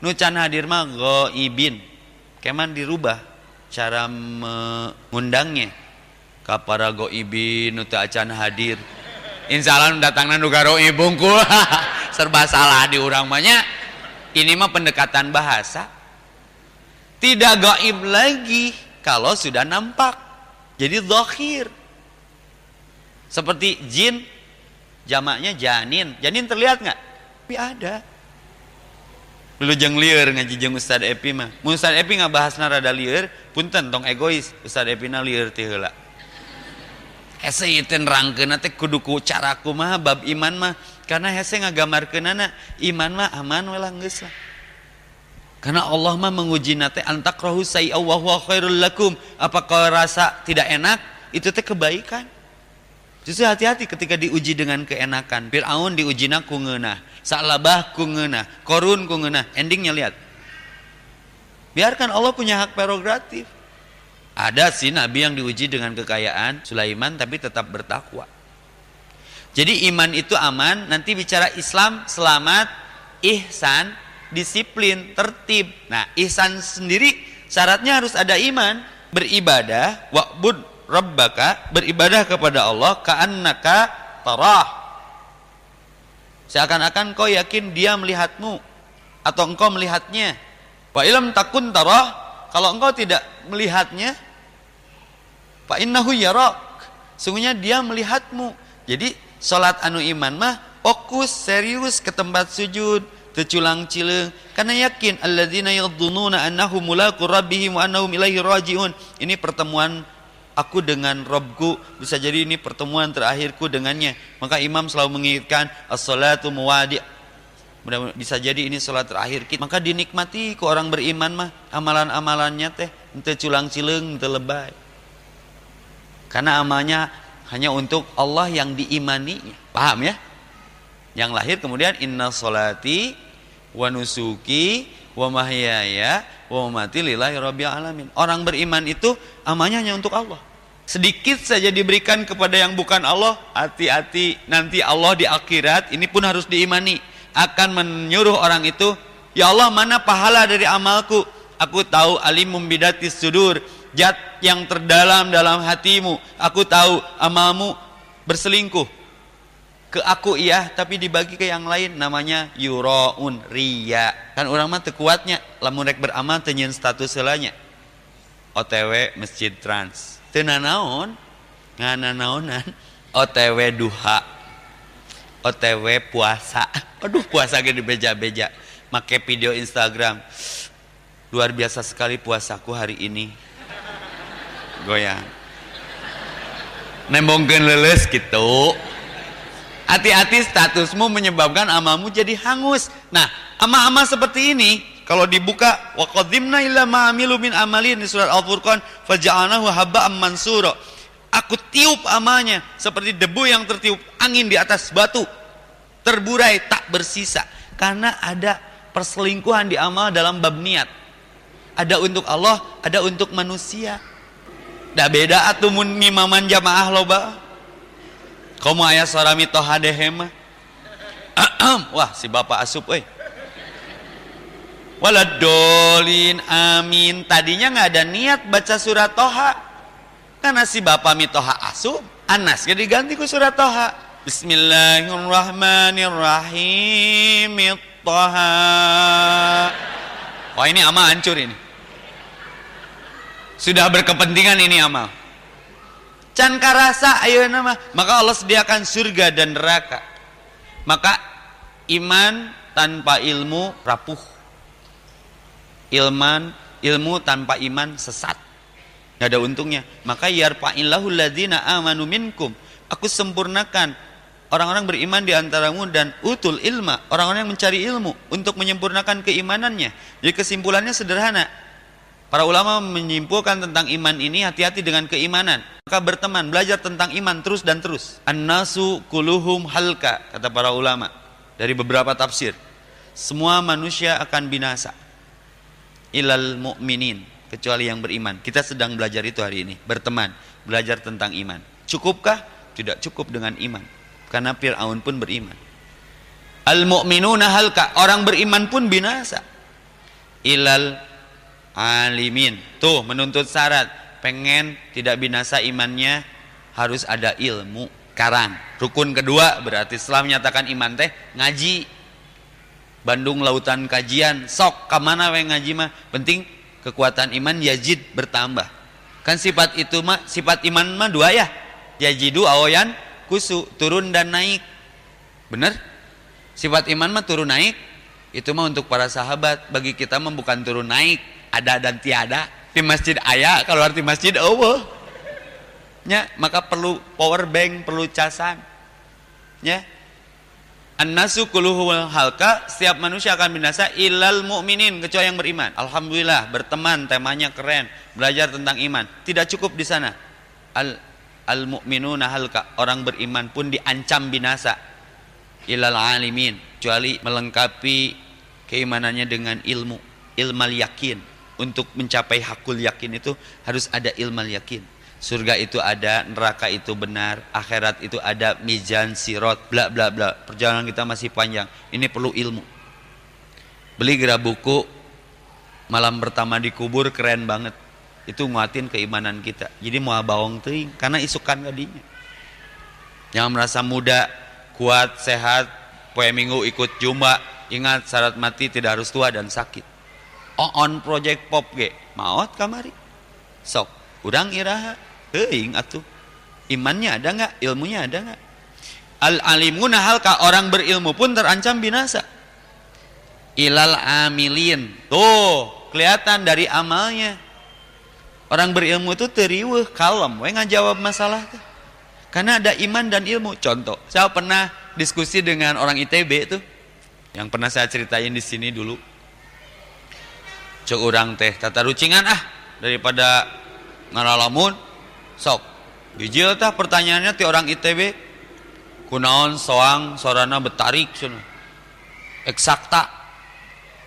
nu can hadir mah goibin keman dirubah cara mengundangnya. Kapara goibin nu acan hadir. Insya Allah datang nu garoi bungkul serba salah di urang banyak ini mah pendekatan bahasa. Tidak gaib lagi kalau sudah nampak. Jadi zahir seperti jin jamaknya janin. Janin terlihat nggak? Tapi ada jeng liur ngaji jeng Ustad Epi mah. Ustad Epi nggak bahas narada liur punten tong egois. Ustad Epi na liur tihela hese itu rangkeun teh kudu ku caraku mah bab iman mah. Karena hese ngagamarkeunana iman mah aman we lah lah. Karena Allah mah menguji nate antakrahu sayyi'a wa huwa khairul lakum. Apakah rasa tidak enak itu teh kebaikan justru hati-hati ketika diuji dengan keenakan. Fir'aun diuji ku ngeunah Sa'labah ku ngeunah Korun ku endingnya lihat. Biarkan Allah punya hak prerogatif. Ada sih Nabi yang diuji dengan kekayaan Sulaiman tapi tetap bertakwa. Jadi iman itu aman, nanti bicara Islam selamat, ihsan, disiplin, tertib. Nah, ihsan sendiri syaratnya harus ada iman, beribadah, wa'bud rabbaka, beribadah kepada Allah ka'annaka tarah. Seakan-akan kau yakin dia melihatmu atau engkau melihatnya. Wa ilam takun tarah, kalau engkau tidak melihatnya, Fa innahu yarak. Sungguhnya dia melihatmu. Jadi salat anu iman mah fokus serius ke tempat sujud teculang cileng karena yakin alladzina yadhunnuna annahum mulaqu rabbihim wa annahum ilaihi rajiun. Ini pertemuan aku dengan Robku bisa jadi ini pertemuan terakhirku dengannya maka imam selalu mengingatkan as-salatu muwadi bisa jadi ini salat terakhir kita maka dinikmati ke orang beriman mah amalan-amalannya teh ente culang cileng ente lebay karena amalnya hanya untuk Allah yang diimani. Paham ya? Yang lahir kemudian inna solati wa nusuki wa mahyaya wa mamati lillahi rabbil alamin. Orang beriman itu amalnya hanya untuk Allah. Sedikit saja diberikan kepada yang bukan Allah, hati-hati nanti Allah di akhirat ini pun harus diimani. Akan menyuruh orang itu, ya Allah mana pahala dari amalku? Aku tahu alimum bidatis sudur, jat yang terdalam dalam hatimu. Aku tahu amalmu berselingkuh. Ke aku iya tapi dibagi ke yang lain namanya yuraun ria kan orang mah kuatnya lamun rek beramal tenyen status selanya OTW masjid trans tenanaon ngana naonan OTW duha. OTW puasa. Aduh puasa gede beja-beja. Make video Instagram. Luar biasa sekali puasaku hari ini. Goyang. Nembongkan leles gitu hati-hati statusmu menyebabkan amalmu jadi hangus. Nah ama-ama seperti ini kalau dibuka wa qadimna ila ma amilu min amalin di surat Al-Furqan faja'alnahu haba'an mansura. Aku tiup amalnya seperti debu yang tertiup angin di atas batu. Terburai tak bersisa karena ada perselingkuhan di amal dalam bab niat. Ada untuk Allah, ada untuk manusia. Dah beda atuh mun ngimaman jamaah loba. Kamu ayah sorami toha dehema. Wah, si bapak asup euy waladolin amin. Tadinya nggak ada niat baca surat toha. Karena si bapak mitoha asum anas jadi ganti ke surat toha. Bismillahirrahmanirrahim toha. Wah ini amal hancur ini. Sudah berkepentingan ini amal. Can karasa ayo nama. Maka Allah sediakan surga dan neraka. Maka iman tanpa ilmu rapuh ilman ilmu tanpa iman sesat. Nggak ada untungnya. Maka yarfa'illahu ladzina amanu minkum. Aku sempurnakan orang-orang beriman di antaramu dan utul ilma orang-orang yang mencari ilmu untuk menyempurnakan keimanannya. Jadi kesimpulannya sederhana. Para ulama menyimpulkan tentang iman ini hati-hati dengan keimanan. Maka berteman belajar tentang iman terus dan terus. An-nasu kuluhum halka kata para ulama. Dari beberapa tafsir. Semua manusia akan binasa ilal mu'minin kecuali yang beriman. Kita sedang belajar itu hari ini, berteman, belajar tentang iman. Cukupkah? Tidak cukup dengan iman. Karena Fir'aun pun beriman. Al mu'minuna halka, orang beriman pun binasa. Ilal alimin. Tuh menuntut syarat, pengen tidak binasa imannya harus ada ilmu. Karang. Rukun kedua berarti setelah menyatakan iman teh ngaji Bandung Lautan Kajian. Sok ke mana we ngaji mah? Penting kekuatan iman yajid bertambah. Kan sifat itu mah sifat iman mah dua ya. Yajidu awoyan kusu turun dan naik. Bener? Sifat iman mah turun naik. Itu mah untuk para sahabat. Bagi kita mah bukan turun naik. Ada dan tiada. Di masjid ayah kalau arti masjid oh nya maka perlu power bank perlu casan. Ya An-nasu kulluhul halka, setiap manusia akan binasa ilal mu'minin kecuali yang beriman. Alhamdulillah, berteman temanya keren, belajar tentang iman. Tidak cukup di sana. Al al halka, orang beriman pun diancam binasa. Ilal alimin, kecuali melengkapi keimanannya dengan ilmu, ilmal yakin. Untuk mencapai hakul yakin itu harus ada ilmal yakin surga itu ada, neraka itu benar, akhirat itu ada, mizan, sirot, bla bla bla. Perjalanan kita masih panjang. Ini perlu ilmu. Beli gerak buku malam pertama di kubur keren banget. Itu nguatin keimanan kita. Jadi mau bawang ting karena isukan gadinya. Yang merasa muda, kuat, sehat, poe minggu ikut jumba, ingat syarat mati tidak harus tua dan sakit. Oh, on project pop ge, maot kamari. Sok, kurang iraha Heuing atuh. Imannya ada nggak? Ilmunya ada nggak? Al alimuna halka orang berilmu pun terancam binasa. Ilal amilin. Tuh, kelihatan dari amalnya. Orang berilmu itu teriuh, kalem, we ngajawab masalah tuh. Karena ada iman dan ilmu. Contoh, saya pernah diskusi dengan orang ITB itu, yang pernah saya ceritain di sini dulu. Cek orang teh tata rucingan ah daripada ngaralamun sok. Bijil tah pertanyaannya ti orang ITB kunaon soang sorana betarik sana eksakta.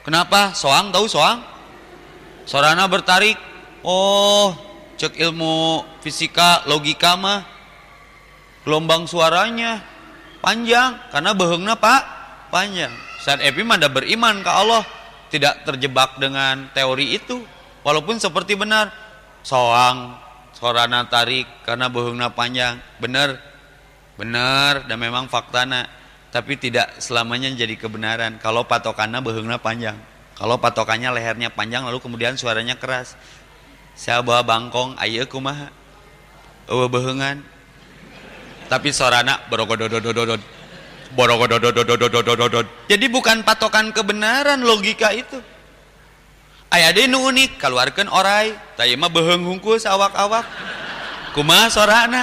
Kenapa? Soang tahu soang? Sorana bertarik? Oh cek ilmu fisika logika mah. Gelombang suaranya panjang. Karena behengna pak. Panjang. Saat Epi mah beriman ke Allah. Tidak terjebak dengan teori itu. Walaupun seperti benar. Soang sorana tarik karena bohongna panjang. Benar? Benar dan memang faktana. Tapi tidak selamanya jadi kebenaran. Kalau patokannya bohongna panjang. Kalau patokannya lehernya panjang lalu kemudian suaranya keras. Saya bawa bangkong ayo kumaha? Eueuh bohongan. Tapi sorana berogododododod Jadi bukan patokan kebenaran logika itu. Ayah deh nu unik keluarkan orai, tapi mah beheng hungkus awak-awak. Kumaha sorana?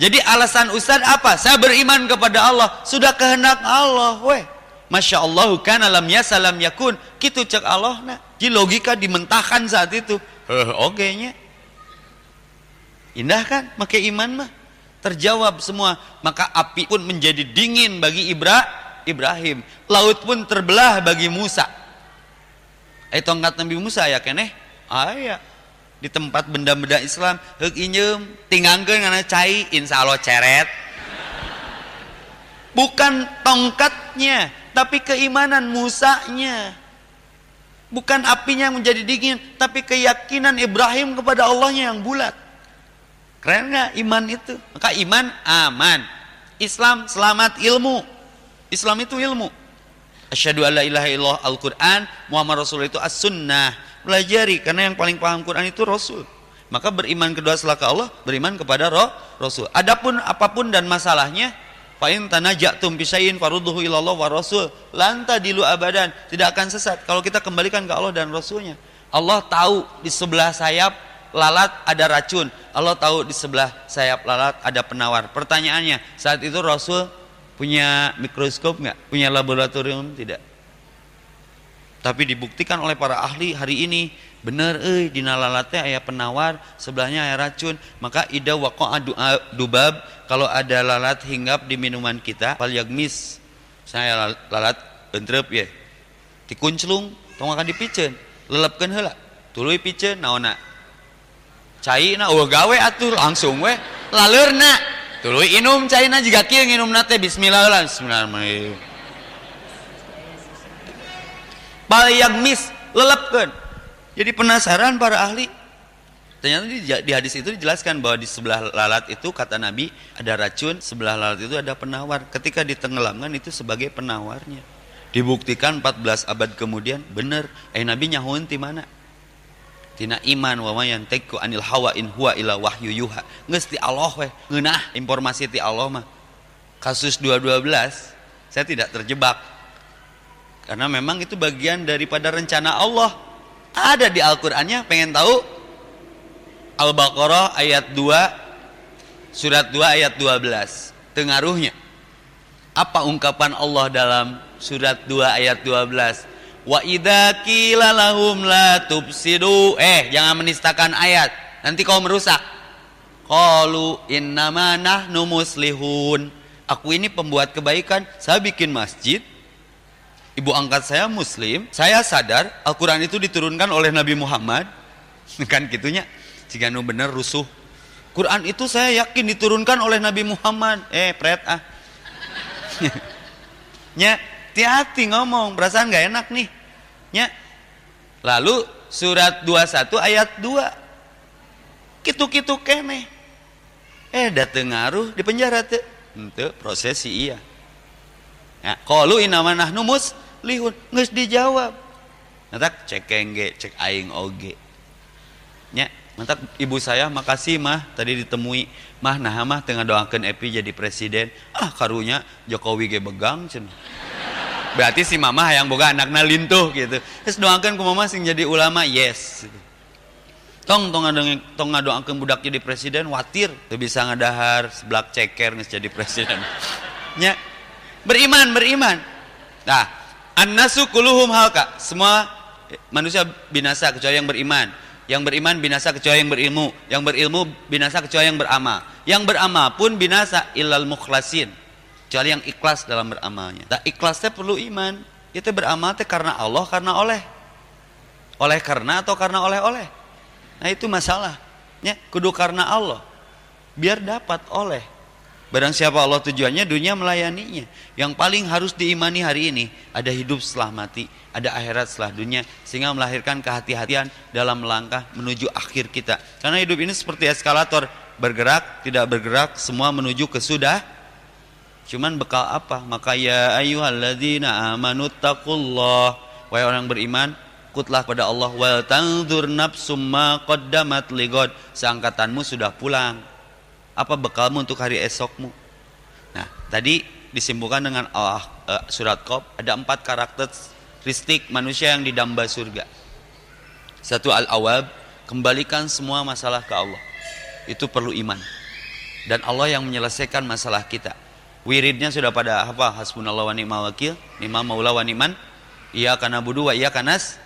Jadi alasan Ustaz apa? Saya beriman kepada Allah. Sudah kehendak Allah, weh. Masya Allah kan alam ya salam yakun. Gitu cek Allah nah. Jadi logika dimentahkan saat itu. Heh, oke nya. Indah kan? Makai iman mah. Terjawab semua. Maka api pun menjadi dingin bagi Ibra, Ibrahim. Laut pun terbelah bagi Musa. Eh tongkat Nabi Musa ya keneh? Ayah di tempat benda-benda Islam hek injem tinggalkan karena cai insya Allah ceret. Bukan tongkatnya tapi keimanan Musanya. Bukan apinya yang menjadi dingin tapi keyakinan Ibrahim kepada Allahnya yang bulat. Keren nggak iman itu? Maka iman aman. Islam selamat ilmu. Islam itu ilmu asyhadu alla ilaha illallah Al-Qur'an Muhammad Rasulullah itu as-sunnah. Pelajari karena yang paling paham Quran itu Rasul. Maka beriman kedua setelah ke Allah beriman kepada roh Rasul. Adapun apa pun dan masalahnya fa'in tanajatum bisayin farudhuhu ilallah wa rasul lanta dilu abadan tidak akan sesat kalau kita kembalikan ke Allah dan Rasulnya. Allah tahu di sebelah sayap lalat ada racun. Allah tahu di sebelah sayap lalat ada penawar. Pertanyaannya saat itu Rasul punya mikroskop nggak? Punya laboratorium? Tidak. Tapi dibuktikan oleh para ahli hari ini bener eh di nalalate ayah penawar sebelahnya ayah racun. Maka ida waqa dubab kalau ada lalat hinggap di minuman kita fal yagmis. Saya lalat bentrep ya dikunclung tong akan dipicen. Lelepkeun heula. Tuluy picen naona cai na oh gawe atuh langsung we. Laleurna tuluy inum caina jika kieu nginum nate bismillah bismillahirrahmanirrahim. Yang mis lelepkan jadi penasaran para ahli. Ternyata di, di hadis itu dijelaskan bahwa di sebelah lalat itu kata Nabi ada racun sebelah lalat itu ada penawar. Ketika ditenggelamkan itu sebagai penawarnya. Dibuktikan 14 abad kemudian benar. Eh Nabi nyahun di mana tina iman wa yang teku anil hawa in huwa ila wahyu yuha geus ti Allah weh ngeunah informasi ti Allah mah kasus 212 saya tidak terjebak karena memang itu bagian daripada rencana Allah. Ada di Al-Qur'annya, pengen tahu? Al-Baqarah ayat 2 surat 2 ayat 12. Tengaruhnya. Apa ungkapan Allah dalam surat 2 ayat 12? Wa idza qila lahum la tubsidu. Eh, jangan menistakan ayat. Nanti kau merusak. Qalu innama nahnu muslihun. Aku ini pembuat kebaikan, saya bikin masjid, ibu angkat saya muslim. Saya sadar Al-Quran itu diturunkan oleh Nabi Muhammad. Kan gitunya. Jika nu bener rusuh. Quran itu saya yakin diturunkan oleh Nabi Muhammad. Eh pret ah. Nya hati-hati ngomong perasaan nggak enak nih. Nya. Lalu surat 21 ayat 2 kitu-kitu kene. Eh dateng ngaruh di penjara tuh untuk prosesi iya. Ya qalu inama nahnu mus lihun nges dijawab. Nantak cek kengge cek aing oge. Nya nantak ibu saya makasih mah tadi ditemui. Mah nah mah tengah doakan Epi jadi presiden. Ah karunya Jokowi ge begang berarti si mama yang boga anaknya lintuh gitu terus doakan ku mama sing jadi ulama yes tong tong ada tong ngadoakeun budak jadi presiden watir tuh bisa ngadahar seblak ceker nges jadi presiden nya beriman beriman nah An-nasu kuluhum halka. Semua manusia binasa kecuali yang beriman. Yang beriman binasa kecuali yang berilmu. Yang berilmu binasa kecuali yang beramal. Yang beramal pun binasa ilal mukhlasin. Kecuali yang ikhlas dalam beramalnya. Nah, ikhlasnya perlu iman. Itu beramal teh karena Allah, karena oleh. Oleh karena atau karena oleh-oleh. Nah, itu masalahnya. Kudu karena Allah. Biar dapat oleh. Barang siapa Allah tujuannya dunia melayaninya. Yang paling harus diimani hari ini ada hidup setelah mati, ada akhirat setelah dunia sehingga melahirkan kehati-hatian dalam melangkah menuju akhir kita. Karena hidup ini seperti eskalator, bergerak, tidak bergerak, semua menuju ke sudah. Cuman bekal apa? Maka ya ayyuhalladzina amanu taqullah. Wahai orang beriman, kutlah pada Allah wal tanzur nafsum ma qaddamat ligod. Seangkatanmu sudah pulang apa bekalmu untuk hari esokmu Nah, tadi disimpulkan dengan uh, uh, surat Qaf ada empat karakteristik manusia yang didamba surga. Satu al-awab, kembalikan semua masalah ke Allah. Itu perlu iman. Dan Allah yang menyelesaikan masalah kita. Wiridnya sudah pada apa? Hasbunallah wa ni'mal wakil, ni'mal maula wa ni'man. Iya karena budu wa iya kanas.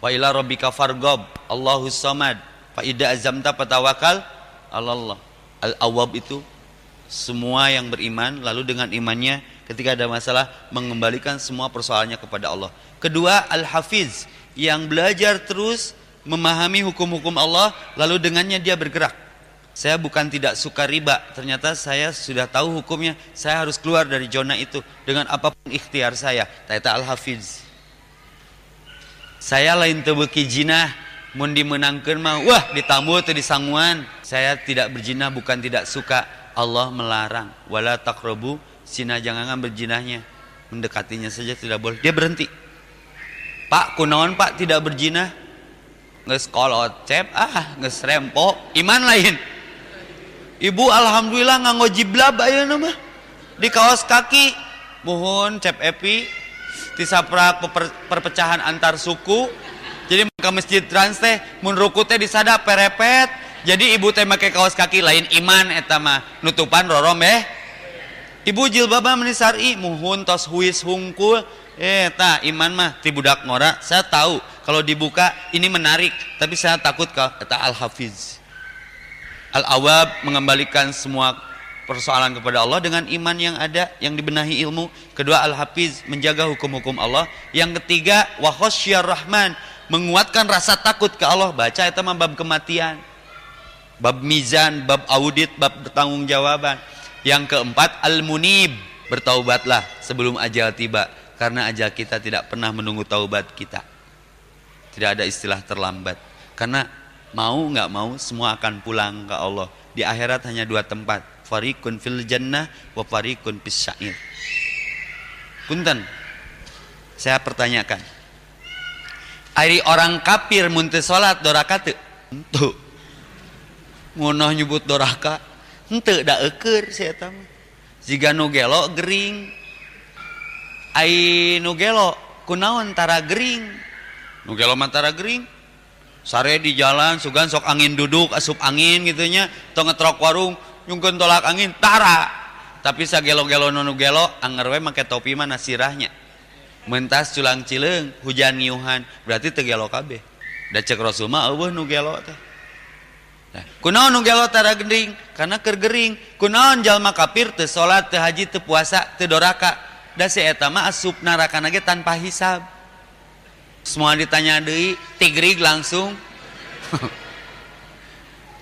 Wa ila rabbika fargob. Allahus samad. Fa idza azamta fatawakal Allah. Al-awwab itu semua yang beriman lalu dengan imannya ketika ada masalah mengembalikan semua persoalannya kepada Allah. Kedua, al-hafiz yang belajar terus memahami hukum-hukum Allah lalu dengannya dia bergerak. Saya bukan tidak suka riba, ternyata saya sudah tahu hukumnya. Saya harus keluar dari zona itu dengan apa pun ikhtiar saya. Taita al-hafiz. Saya lain tebeki jinah, mun dimenangkan mah, wah ditambah atau disanguan. Saya tidak berjinah bukan tidak suka. Allah melarang. Wala takrobu sina jangan berjinahnya mendekatinya saja tidak boleh. Dia berhenti. Pak kunaon Pak tidak berjinah? Nges kolot cep ah nges rempo iman lain Ibu alhamdulillah nganggo jiblab ayo nama di kaos kaki. Mohon cep epi tisaprak perpecahan antar suku. Jadi ke masjid trans teh mun ruku teh disada perepet. Jadi ibu teh make kaos kaki lain iman eta mah. Nutupan rorom eh ibu jilbabah menisari muhun tos huis hungkul. Eh ta iman mah ti budak ngora. Saya tahu kalau dibuka ini menarik. Tapi saya takut kata al hafiz al awab mengembalikan semua persoalan kepada Allah dengan iman yang ada yang dibenahi ilmu kedua al hafiz menjaga hukum-hukum Allah yang ketiga wahosyar rahman menguatkan rasa takut ke Allah baca itu bab kematian bab mizan, bab audit, bab bertanggung jawaban. Yang keempat al-munib, bertaubatlah sebelum ajal tiba karena ajal kita tidak pernah menunggu taubat kita. Tidak ada istilah terlambat. Karena mau nggak mau semua akan pulang ke Allah. Di akhirat hanya dua tempat, farikun fil jannah wa farikun fis. Punten. Saya pertanyakan. Ari orang kafir muntah salat dorakat Tuh ngunah nyebut doraka ente da eker saya tahu jika nugelo gering ai nugelo kunaon tara gering nugelo mantara gering sare di jalan sugan sok angin duduk asup angin gitunya tong ngetrok warung nyungkeun tolak angin tara. Tapi sa gelo-gelo nu gelo anger we make topi mana sirahnya mentas culang cileng hujan ngiuhan berarti tegelo kabeh. Da cek rasul mah eueuh nu gelo teh. Nah, kunaon nu gelo tara gending? Karena kergering kunaon jalma kafir teu salat teu haji teu puasa teu doraka. Da si eta mah asup neraka ge tanpa hisab. Semua ditanya deui tigrig langsung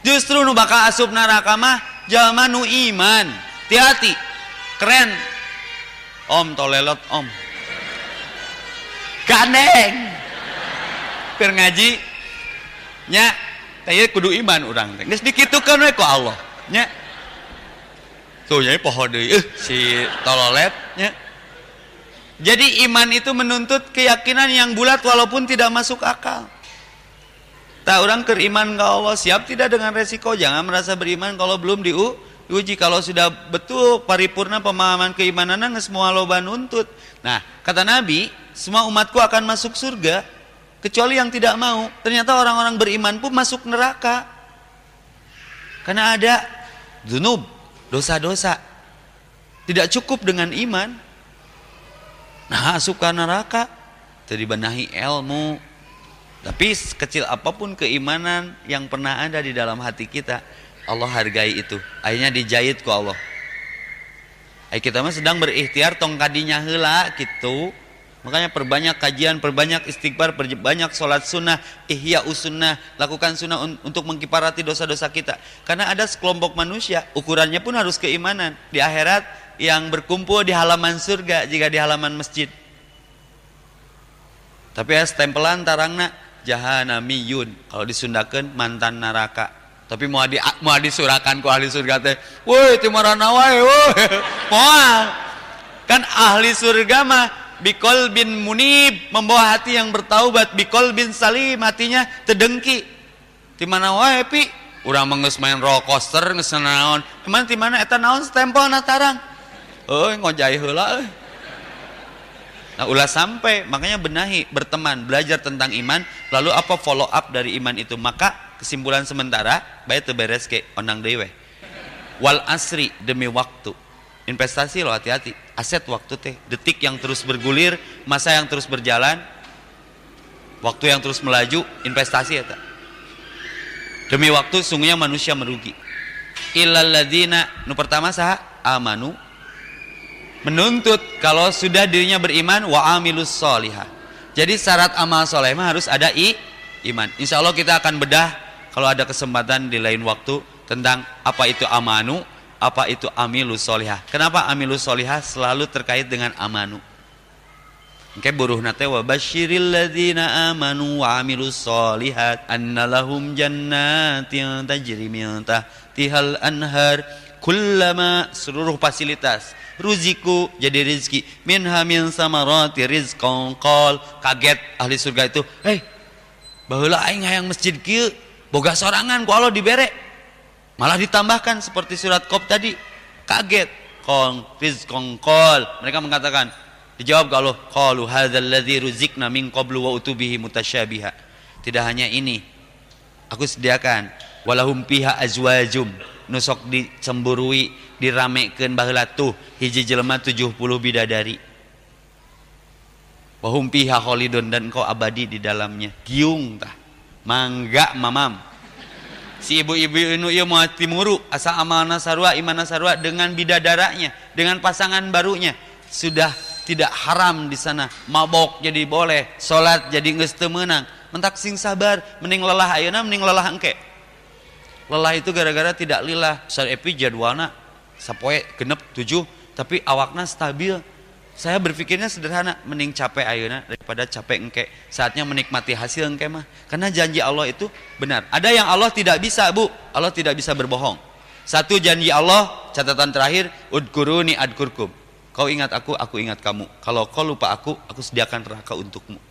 justru nu bakal asup neraka mah jalma nu iman hati-hati keren om tolelot om gandeng per ngaji nya Tanya kudu iman orang teh. Geus dikitukeun we ku Allah. Nya. Tuh nya poho deui eh si tololet nya. Jadi iman itu menuntut keyakinan yang bulat walaupun tidak masuk akal. Tak orang keriman ke Allah siap tidak dengan resiko? Jangan merasa beriman kalau belum diu diuji. Kalau sudah betul paripurna pemahaman keimanan nggak semua loba nuntut. Nah kata Nabi semua umatku akan masuk surga kecuali yang tidak mau. Ternyata orang-orang beriman pun masuk neraka. Karena ada dunub dosa-dosa. Tidak cukup dengan iman nah suka neraka. Jadi benahi ilmu. Tapi kecil apa pun keimanan yang pernah ada di dalam hati kita Allah hargai itu. Akhirnya dijahit ku Allah. Ay kita mah sedang berikhtiar tong kadinya heula gitu. Makanya perbanyak kajian, perbanyak istighfar, perbanyak sholat sunnah, ihya usunnah, lakukan sunnah untuk mengkiparati dosa-dosa kita. Karena ada sekelompok manusia, ukurannya pun harus keimanan. Di akhirat yang berkumpul di halaman surga jika di halaman masjid. Tapi ya stempelan tarangna jahanamiyun. Kalau disundakan mantan neraka. Tapi mau di mau disurakan ku ahli surga teh. Woi, timarana wae, woi. Kan ahli surga mah bikol bin munib membawa hati yang bertaubat bikol bin salim hatinya tedengki di mana wae pi urang mengeus main roller coaster geus naon cuman di mana eta naon stempel na oh ngojai heula Nah, ulah sampai, makanya benahi, berteman, belajar tentang iman, lalu apa follow up dari iman itu? Maka kesimpulan sementara, baik beres ke onang dewe. Wal asri demi waktu. Investasi lo hati-hati, aset waktu teh, detik yang terus bergulir, masa yang terus berjalan, waktu yang terus melaju, investasi ya tak? Demi waktu sungguhnya manusia merugi. Illalladzina, nu pertama sah amanu menuntut kalau sudah dirinya beriman wa amilus solihah jadi syarat amal soleh harus ada i, iman. Insya Allah kita akan bedah kalau ada kesempatan di lain waktu tentang apa itu amanu apa itu amilus solihah. Kenapa amilus solihah? Selalu terkait dengan amanu. Oke buruh nate wa basyiril ladzina amanu wa amilus solihat annalahum jannatin tajri min tahtihal anhar kullama seluruh fasilitas. Ruziku jadi rizki. Min samarati rizqan. Qal kaget ahli surga itu hei baheula aing hayang masjid kieu boga sorangan ku Allah dibere. Malah ditambahkan seperti surat Qaf tadi. Kaget. Qong rizqan qal. Mereka mengatakan dijawab ke Allah qalu hadzal ladzi ruzikna min qablu wa utubihi mutasyabiha. Tidak hanya ini aku sediakan walahum piha azwajum nusok dicemburui diramekeun baheula tuh hiji jelema 70 bidadari. Wahum piha khalidun dan kau abadi di dalamnya. Giung tah. Mangga mamam. Si ibu-ibu ini ieu mau timuru asa amalna sarua imana sarua dengan bidadaranya dengan pasangan barunya sudah tidak haram di sana. Mabok jadi boleh salat jadi geus teu meunang. Mentak sing sabar mending lelah ayeuna mending lelah engke lelah itu gara-gara tidak lillah. Ustaz Epi jadwalna sapoe genep tujuh tapi awakna stabil. Saya berpikirnya sederhana mending capek ayuna daripada capek engke. Saatnya menikmati hasil engke mah. Karena janji Allah itu benar. Ada yang Allah tidak bisa bu. Allah tidak bisa berbohong. Satu janji Allah catatan terakhir udkuruni adkurkum. Kau ingat aku aku ingat kamu. Kalau kau lupa aku aku sediakan neraka untukmu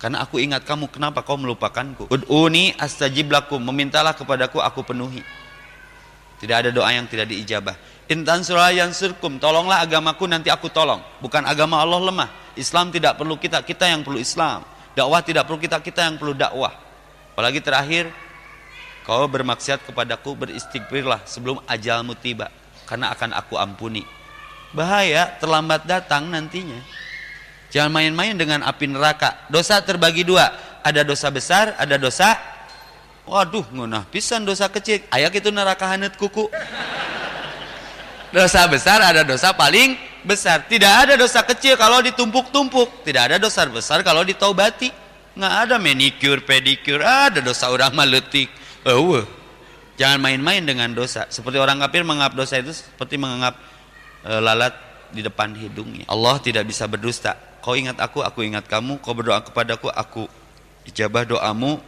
karena aku ingat kamu, kenapa kau melupakanku? Ud'uni astajib lakum, memintalah kepadaku, aku penuhi. Tidak ada doa yang tidak diijabah. Intan yang surkum, tolonglah agamaku nanti aku tolong. Bukan agama Allah lemah. Islam tidak perlu kita, kita yang perlu Islam. Dakwah tidak perlu kita, kita yang perlu dakwah. Apalagi terakhir, kau bermaksiat kepadaku, beristighfirlah sebelum ajalmu tiba. Karena akan aku ampuni. Bahaya, terlambat datang nantinya. Jangan main-main dengan api neraka. Dosa terbagi dua. Ada dosa besar, ada dosa Waduh, ngunah pisan dosa kecil. Ayak itu neraka hanet kuku. Dosa besar ada dosa paling besar. Tidak ada dosa kecil kalau ditumpuk-tumpuk. Tidak ada dosa besar kalau ditaubati. Nggak ada manicure, pedicure. Ada dosa orang maletik. Oh, jangan main-main dengan dosa. Seperti orang kafir menganggap dosa itu seperti menganggap e, lalat di depan hidungnya. Allah tidak bisa berdusta kau ingat aku, aku ingat kamu, kau berdoa kepadaku, aku ijabah doamu,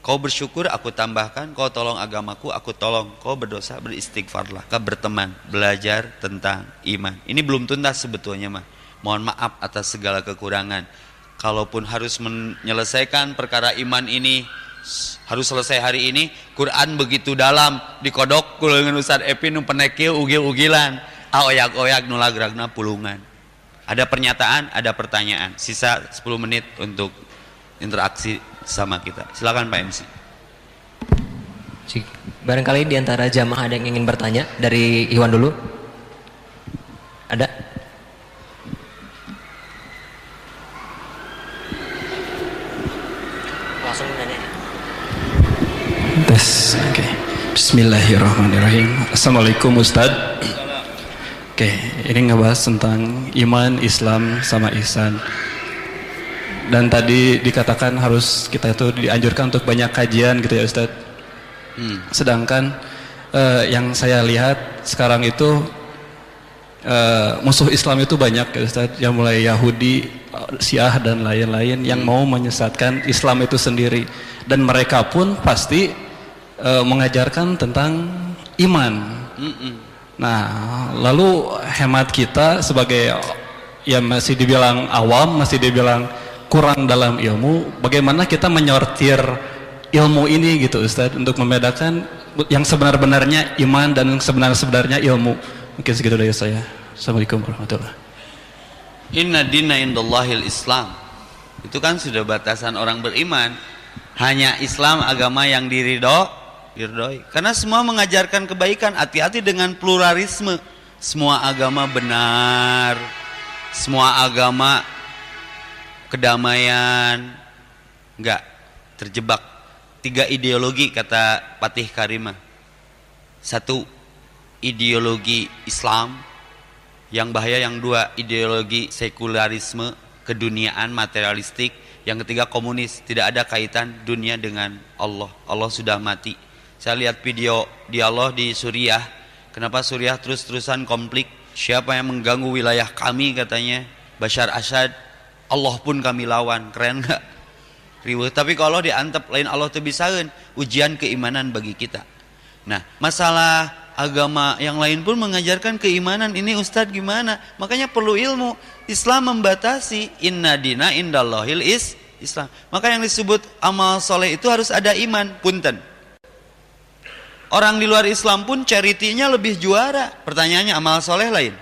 kau bersyukur, aku tambahkan, kau tolong agamaku, aku tolong, kau berdosa, beristighfarlah, kau berteman, belajar tentang iman. Ini belum tuntas sebetulnya mah. Mohon maaf atas segala kekurangan. Kalaupun harus menyelesaikan perkara iman ini, harus selesai hari ini, Quran begitu dalam, dikodok kulengan Ustaz Epi nu penekil ugil-ugilan, aoyak-oyak nulagragna pulungan ada pernyataan, ada pertanyaan. Sisa 10 menit untuk interaksi sama kita. Silakan Pak MC. Barangkali di antara jamaah ada yang ingin bertanya dari Iwan dulu. Ada? Langsung nanya. Tes, oke. Okay. Bismillahirrahmanirrahim. Assalamualaikum Ustadz. Oke, ini ngebahas tentang iman, Islam, sama ihsan. Dan tadi dikatakan harus kita itu dianjurkan untuk banyak kajian gitu ya Ustadz. Hmm. Sedangkan uh, yang saya lihat sekarang itu uh, musuh Islam itu banyak ya Ustadz. Yang mulai Yahudi, Syiah dan lain-lain yang hmm. mau menyesatkan Islam itu sendiri. Dan mereka pun pasti uh, mengajarkan tentang iman. Hmm -mm. Nah, lalu hemat kita sebagai ya masih dibilang awam, masih dibilang kurang dalam ilmu, bagaimana kita menyortir ilmu ini gitu Ustaz untuk membedakan yang sebenar-benarnya iman dan sebenar-sebenarnya ilmu. Mungkin segitu dari saya. Assalamualaikum warahmatullahi Inna dina indallahil Islam. Itu kan sudah batasan orang beriman. Hanya Islam agama yang diridho, diridhoi. Karena semua mengajarkan kebaikan. Hati-hati dengan pluralisme. Semua agama benar. Semua agama kedamaian. Enggak terjebak. Tiga ideologi kata Patih Karimah. Satu ideologi Islam, yang bahaya yang dua ideologi sekularisme, keduniaan, materialistik, yang ketiga komunis, tidak ada kaitan dunia dengan Allah. Allah sudah mati. Saya lihat video dialog di Suriah. Kenapa Suriah terus-terusan konflik? Siapa yang mengganggu wilayah kami katanya? Bashar Assad. Allah pun kami lawan. Keren nggak? Riweh. Tapi kalau diantep lain Allah tuh bisa ujian keimanan bagi kita. Nah, masalah agama yang lain pun mengajarkan keimanan ini Ustadz gimana? Makanya perlu ilmu. Islam membatasi inna dina indallahil is Islam. Maka yang disebut amal soleh itu harus ada iman. Punten. Orang di luar Islam pun charity-nya lebih juara. Pertanyaannya amal soleh lain.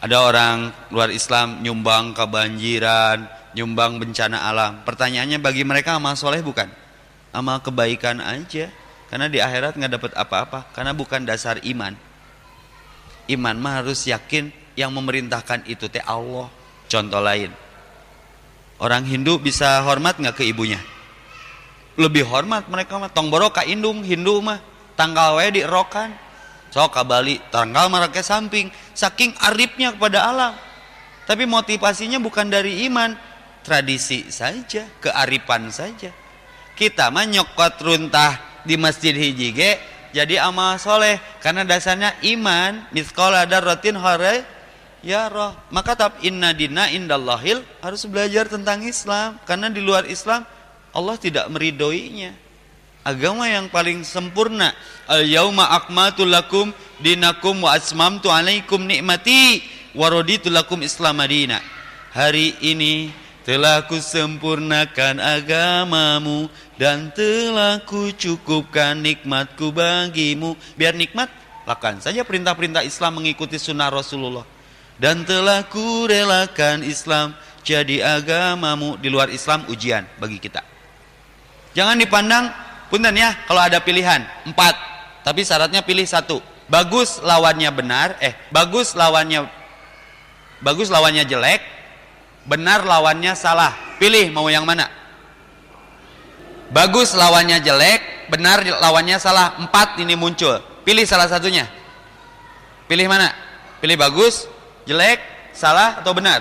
Ada orang luar Islam nyumbang kebanjiran, nyumbang bencana alam. Pertanyaannya bagi mereka amal soleh bukan? Amal kebaikan aja. Karena di akhirat nggak dapat apa-apa. Karena bukan dasar iman. Iman mah harus yakin yang memerintahkan itu teh Allah. Contoh lain. Orang Hindu bisa hormat nggak ke ibunya? Lebih hormat mereka mah. Tong boro ka indung Hindu mah. Tanggal wae rokan. Sok ka Bali tanggal mereka samping. Saking arifnya kepada alam. Tapi motivasinya bukan dari iman. Tradisi saja kearifan saja. Kita mah nyokot runtah di masjid hiji ge jadi amal soleh. Karena dasarnya iman miskola rotin hore ya roh. Maka tab inna dina indallahil harus belajar tentang Islam. Karena di luar Islam Allah tidak meridoinya. Agama yang paling sempurna al yauma akmaltu lakum dinakum wa asmamtu alaikum nikmati wa raditu lakum islam madina hari ini telah ku sempurnakan agamamu dan telah ku cukupkan nikmatku bagimu. Biar nikmat lakukan saja perintah-perintah Islam mengikuti sunnah Rasulullah. Dan telah ku relakan Islam jadi agamamu di luar Islam ujian bagi kita Jangan dipandang, punten ya, kalau ada pilihan empat, tapi syaratnya pilih satu. Bagus lawannya benar, eh bagus lawannya bagus lawannya jelek, benar lawannya salah. Pilih mau yang mana? Bagus lawannya jelek, benar lawannya salah. Empat ini muncul. Pilih salah satunya. Pilih mana? Pilih bagus, jelek, salah atau benar?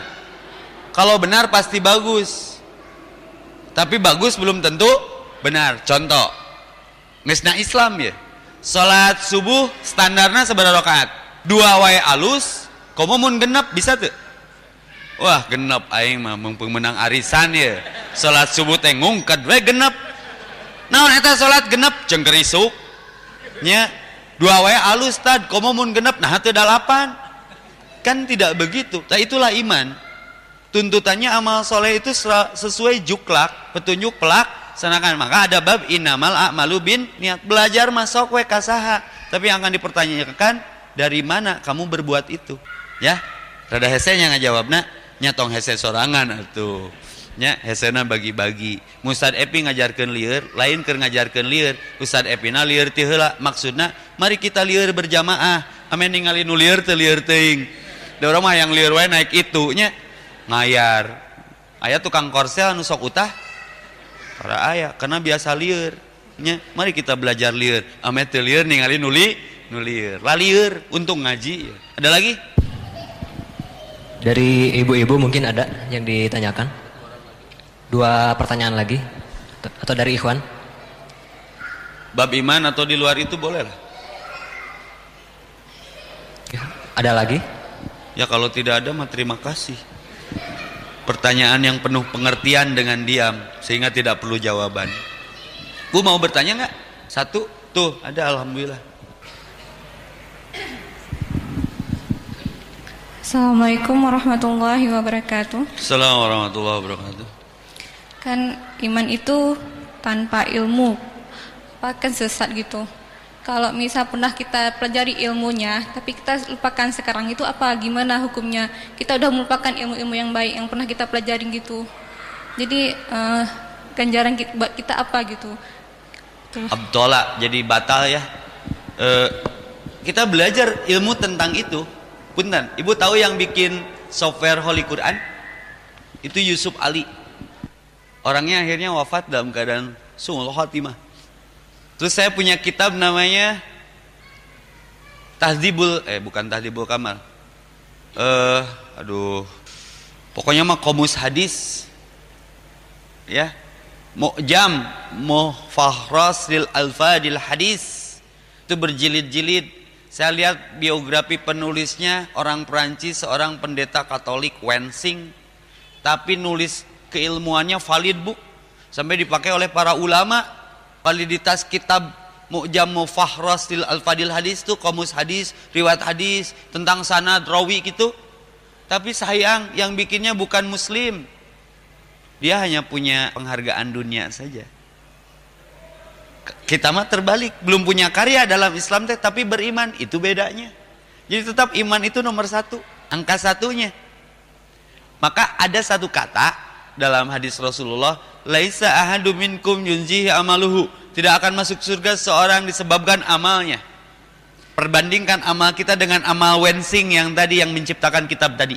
Kalau benar pasti bagus. Tapi bagus belum tentu benar contoh. Ngesna Islam ya. Salat subuh standarnya seberapa rakaat? Dua wae alus komo mun genep bisa tuh? Wah genep aing mah pemenang arisan ya. Salat subuh teh ngungked we genep. Naon eta salat genep? Cengkerisuk nya dua wae alus tad komo mun genep nah teu dalapan. Kan tidak begitu. Nah itulah iman. Tuntutannya amal soleh itu sesuai juklak petunjuk pelak senakan. Maka ada bab inamal a'malu bin niat. Belajar masuk we kasaha. Tapi yang akan dipertanyakan dari mana kamu berbuat itu? Ya? Rada hese nya ngajawabna nyatong hese sorangan atuh. Nya hesena bagi-bagi. Ustad Epi ngajarkan liur lain keur ngajarkan liur Ustad Epina liur ti heula. Maksudna mari kita liur berjamaah. Amin ningali nu liur teu liur teuing. Mah yang liur wae naik itu nya. Ngayar. Aya tukang korsel anu sok utah para ayah karena biasa liur. Nya mari kita belajar liur. Amet liur ningali nuli nulir laliur untuk ngaji. Ada lagi? Dari ibu-ibu mungkin ada yang ditanyakan? Dua pertanyaan lagi atau dari Ikhwan? Bab iman atau di luar itu boleh lah. Ada lagi? Ya kalau tidak ada mah terima kasih pertanyaan yang penuh pengertian dengan diam sehingga tidak perlu jawaban. Bu mau bertanya nggak? Satu tuh ada alhamdulillah. Assalamualaikum warahmatullahi wabarakatuh. Assalamualaikum warahmatullahi wabarakatuh. Kan iman itu tanpa ilmu. Apa kan sesat gitu kalau misal pernah kita pelajari ilmunya, tapi kita lupakan sekarang itu apa, gimana hukumnya? Kita udah melupakan ilmu-ilmu yang baik yang pernah kita pelajari gitu. Jadi uh, ganjaran kita, buat kita apa gitu? Tuh. Abdullah jadi batal ya. Uh, kita belajar ilmu tentang itu. Punten, ibu tahu yang bikin software Holy Quran? Itu Yusuf Ali. Orangnya akhirnya wafat dalam keadaan sungguh khatimah Terus saya punya kitab namanya Tahdibul eh bukan Tahdibul Kamal. Eh uh, aduh. Pokoknya mah komus hadis. Ya. Mu'jam Muhfahras lil Alfadil Hadis. Itu berjilid-jilid. Saya lihat biografi penulisnya orang Perancis, seorang pendeta Katolik Wensing. Tapi nulis keilmuannya valid, Bu. Sampai dipakai oleh para ulama validitas kitab Mu'jam Mufahras Al-Fadil hadis itu komus hadis, riwayat hadis tentang sanad rawi gitu. Tapi sayang yang bikinnya bukan muslim. Dia hanya punya penghargaan dunia saja. Kita mah terbalik, belum punya karya dalam Islam teh tapi beriman, itu bedanya. Jadi tetap iman itu nomor satu, angka satunya. Maka ada satu kata dalam hadis Rasulullah laisa ahadu minkum yunjihi amaluhu. Tidak akan masuk surga seorang disebabkan amalnya. Perbandingkan amal kita dengan amal wensing yang tadi yang menciptakan kitab tadi.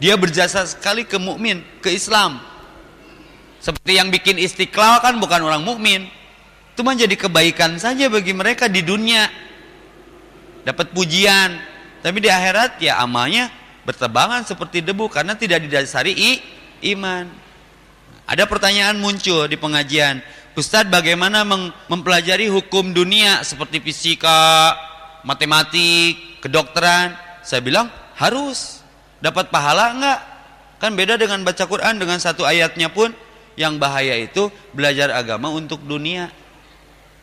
Dia berjasa sekali ke mukmin ke Islam. Seperti yang bikin istiqlal kan bukan orang mukmin. Itu menjadi kebaikan saja bagi mereka di dunia. Dapat pujian. Tapi di akhirat ya amalnya bertebangan seperti debu karena tidak didasari i, iman ada pertanyaan muncul di pengajian, Ustadz bagaimana mempelajari hukum dunia seperti fisika, matematik, kedokteran? Saya bilang harus. Dapat pahala enggak? Kan beda dengan baca Quran dengan satu ayatnya pun yang bahaya itu belajar agama untuk dunia.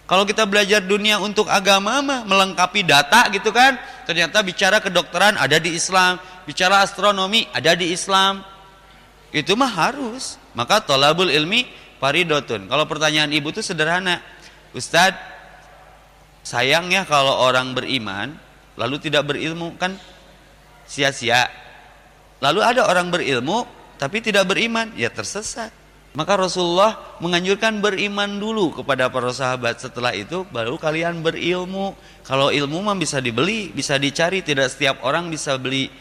Kalau kita belajar dunia untuk agama mah melengkapi data gitu kan, ternyata bicara kedokteran ada di Islam, bicara astronomi ada di Islam. Itu mah harus. Maka tolabul ilmi paridotun. Kalau pertanyaan ibu itu sederhana. Ustadz, sayang ya kalau orang beriman lalu tidak berilmu kan sia-sia. Lalu ada orang berilmu tapi tidak beriman, ya tersesat. Maka Rasulullah menganjurkan beriman dulu kepada para sahabat. Setelah itu baru kalian berilmu. Kalau ilmu mah bisa dibeli, bisa dicari. Tidak setiap orang bisa beli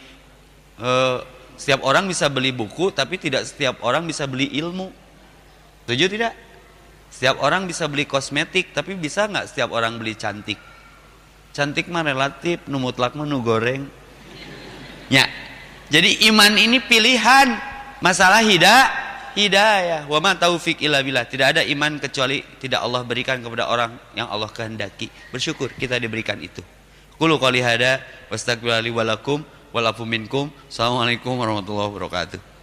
uh, setiap orang bisa beli buku, tapi tidak setiap orang bisa beli ilmu. Setuju tidak? Setiap orang bisa beli kosmetik, tapi bisa nggak setiap orang beli cantik? Cantik mah relatif, numut lak menu goreng. Ya. Jadi iman ini pilihan. Masalah hidayah, hidayah. Wa ma taufik illa billah. Tidak ada iman kecuali tidak Allah berikan kepada orang yang Allah kehendaki. Bersyukur kita diberikan itu. Qulu qali hada wastaghfirullahi wa lakum walafu minkum. Assalamualaikum warahmatullahi wabarakatuh.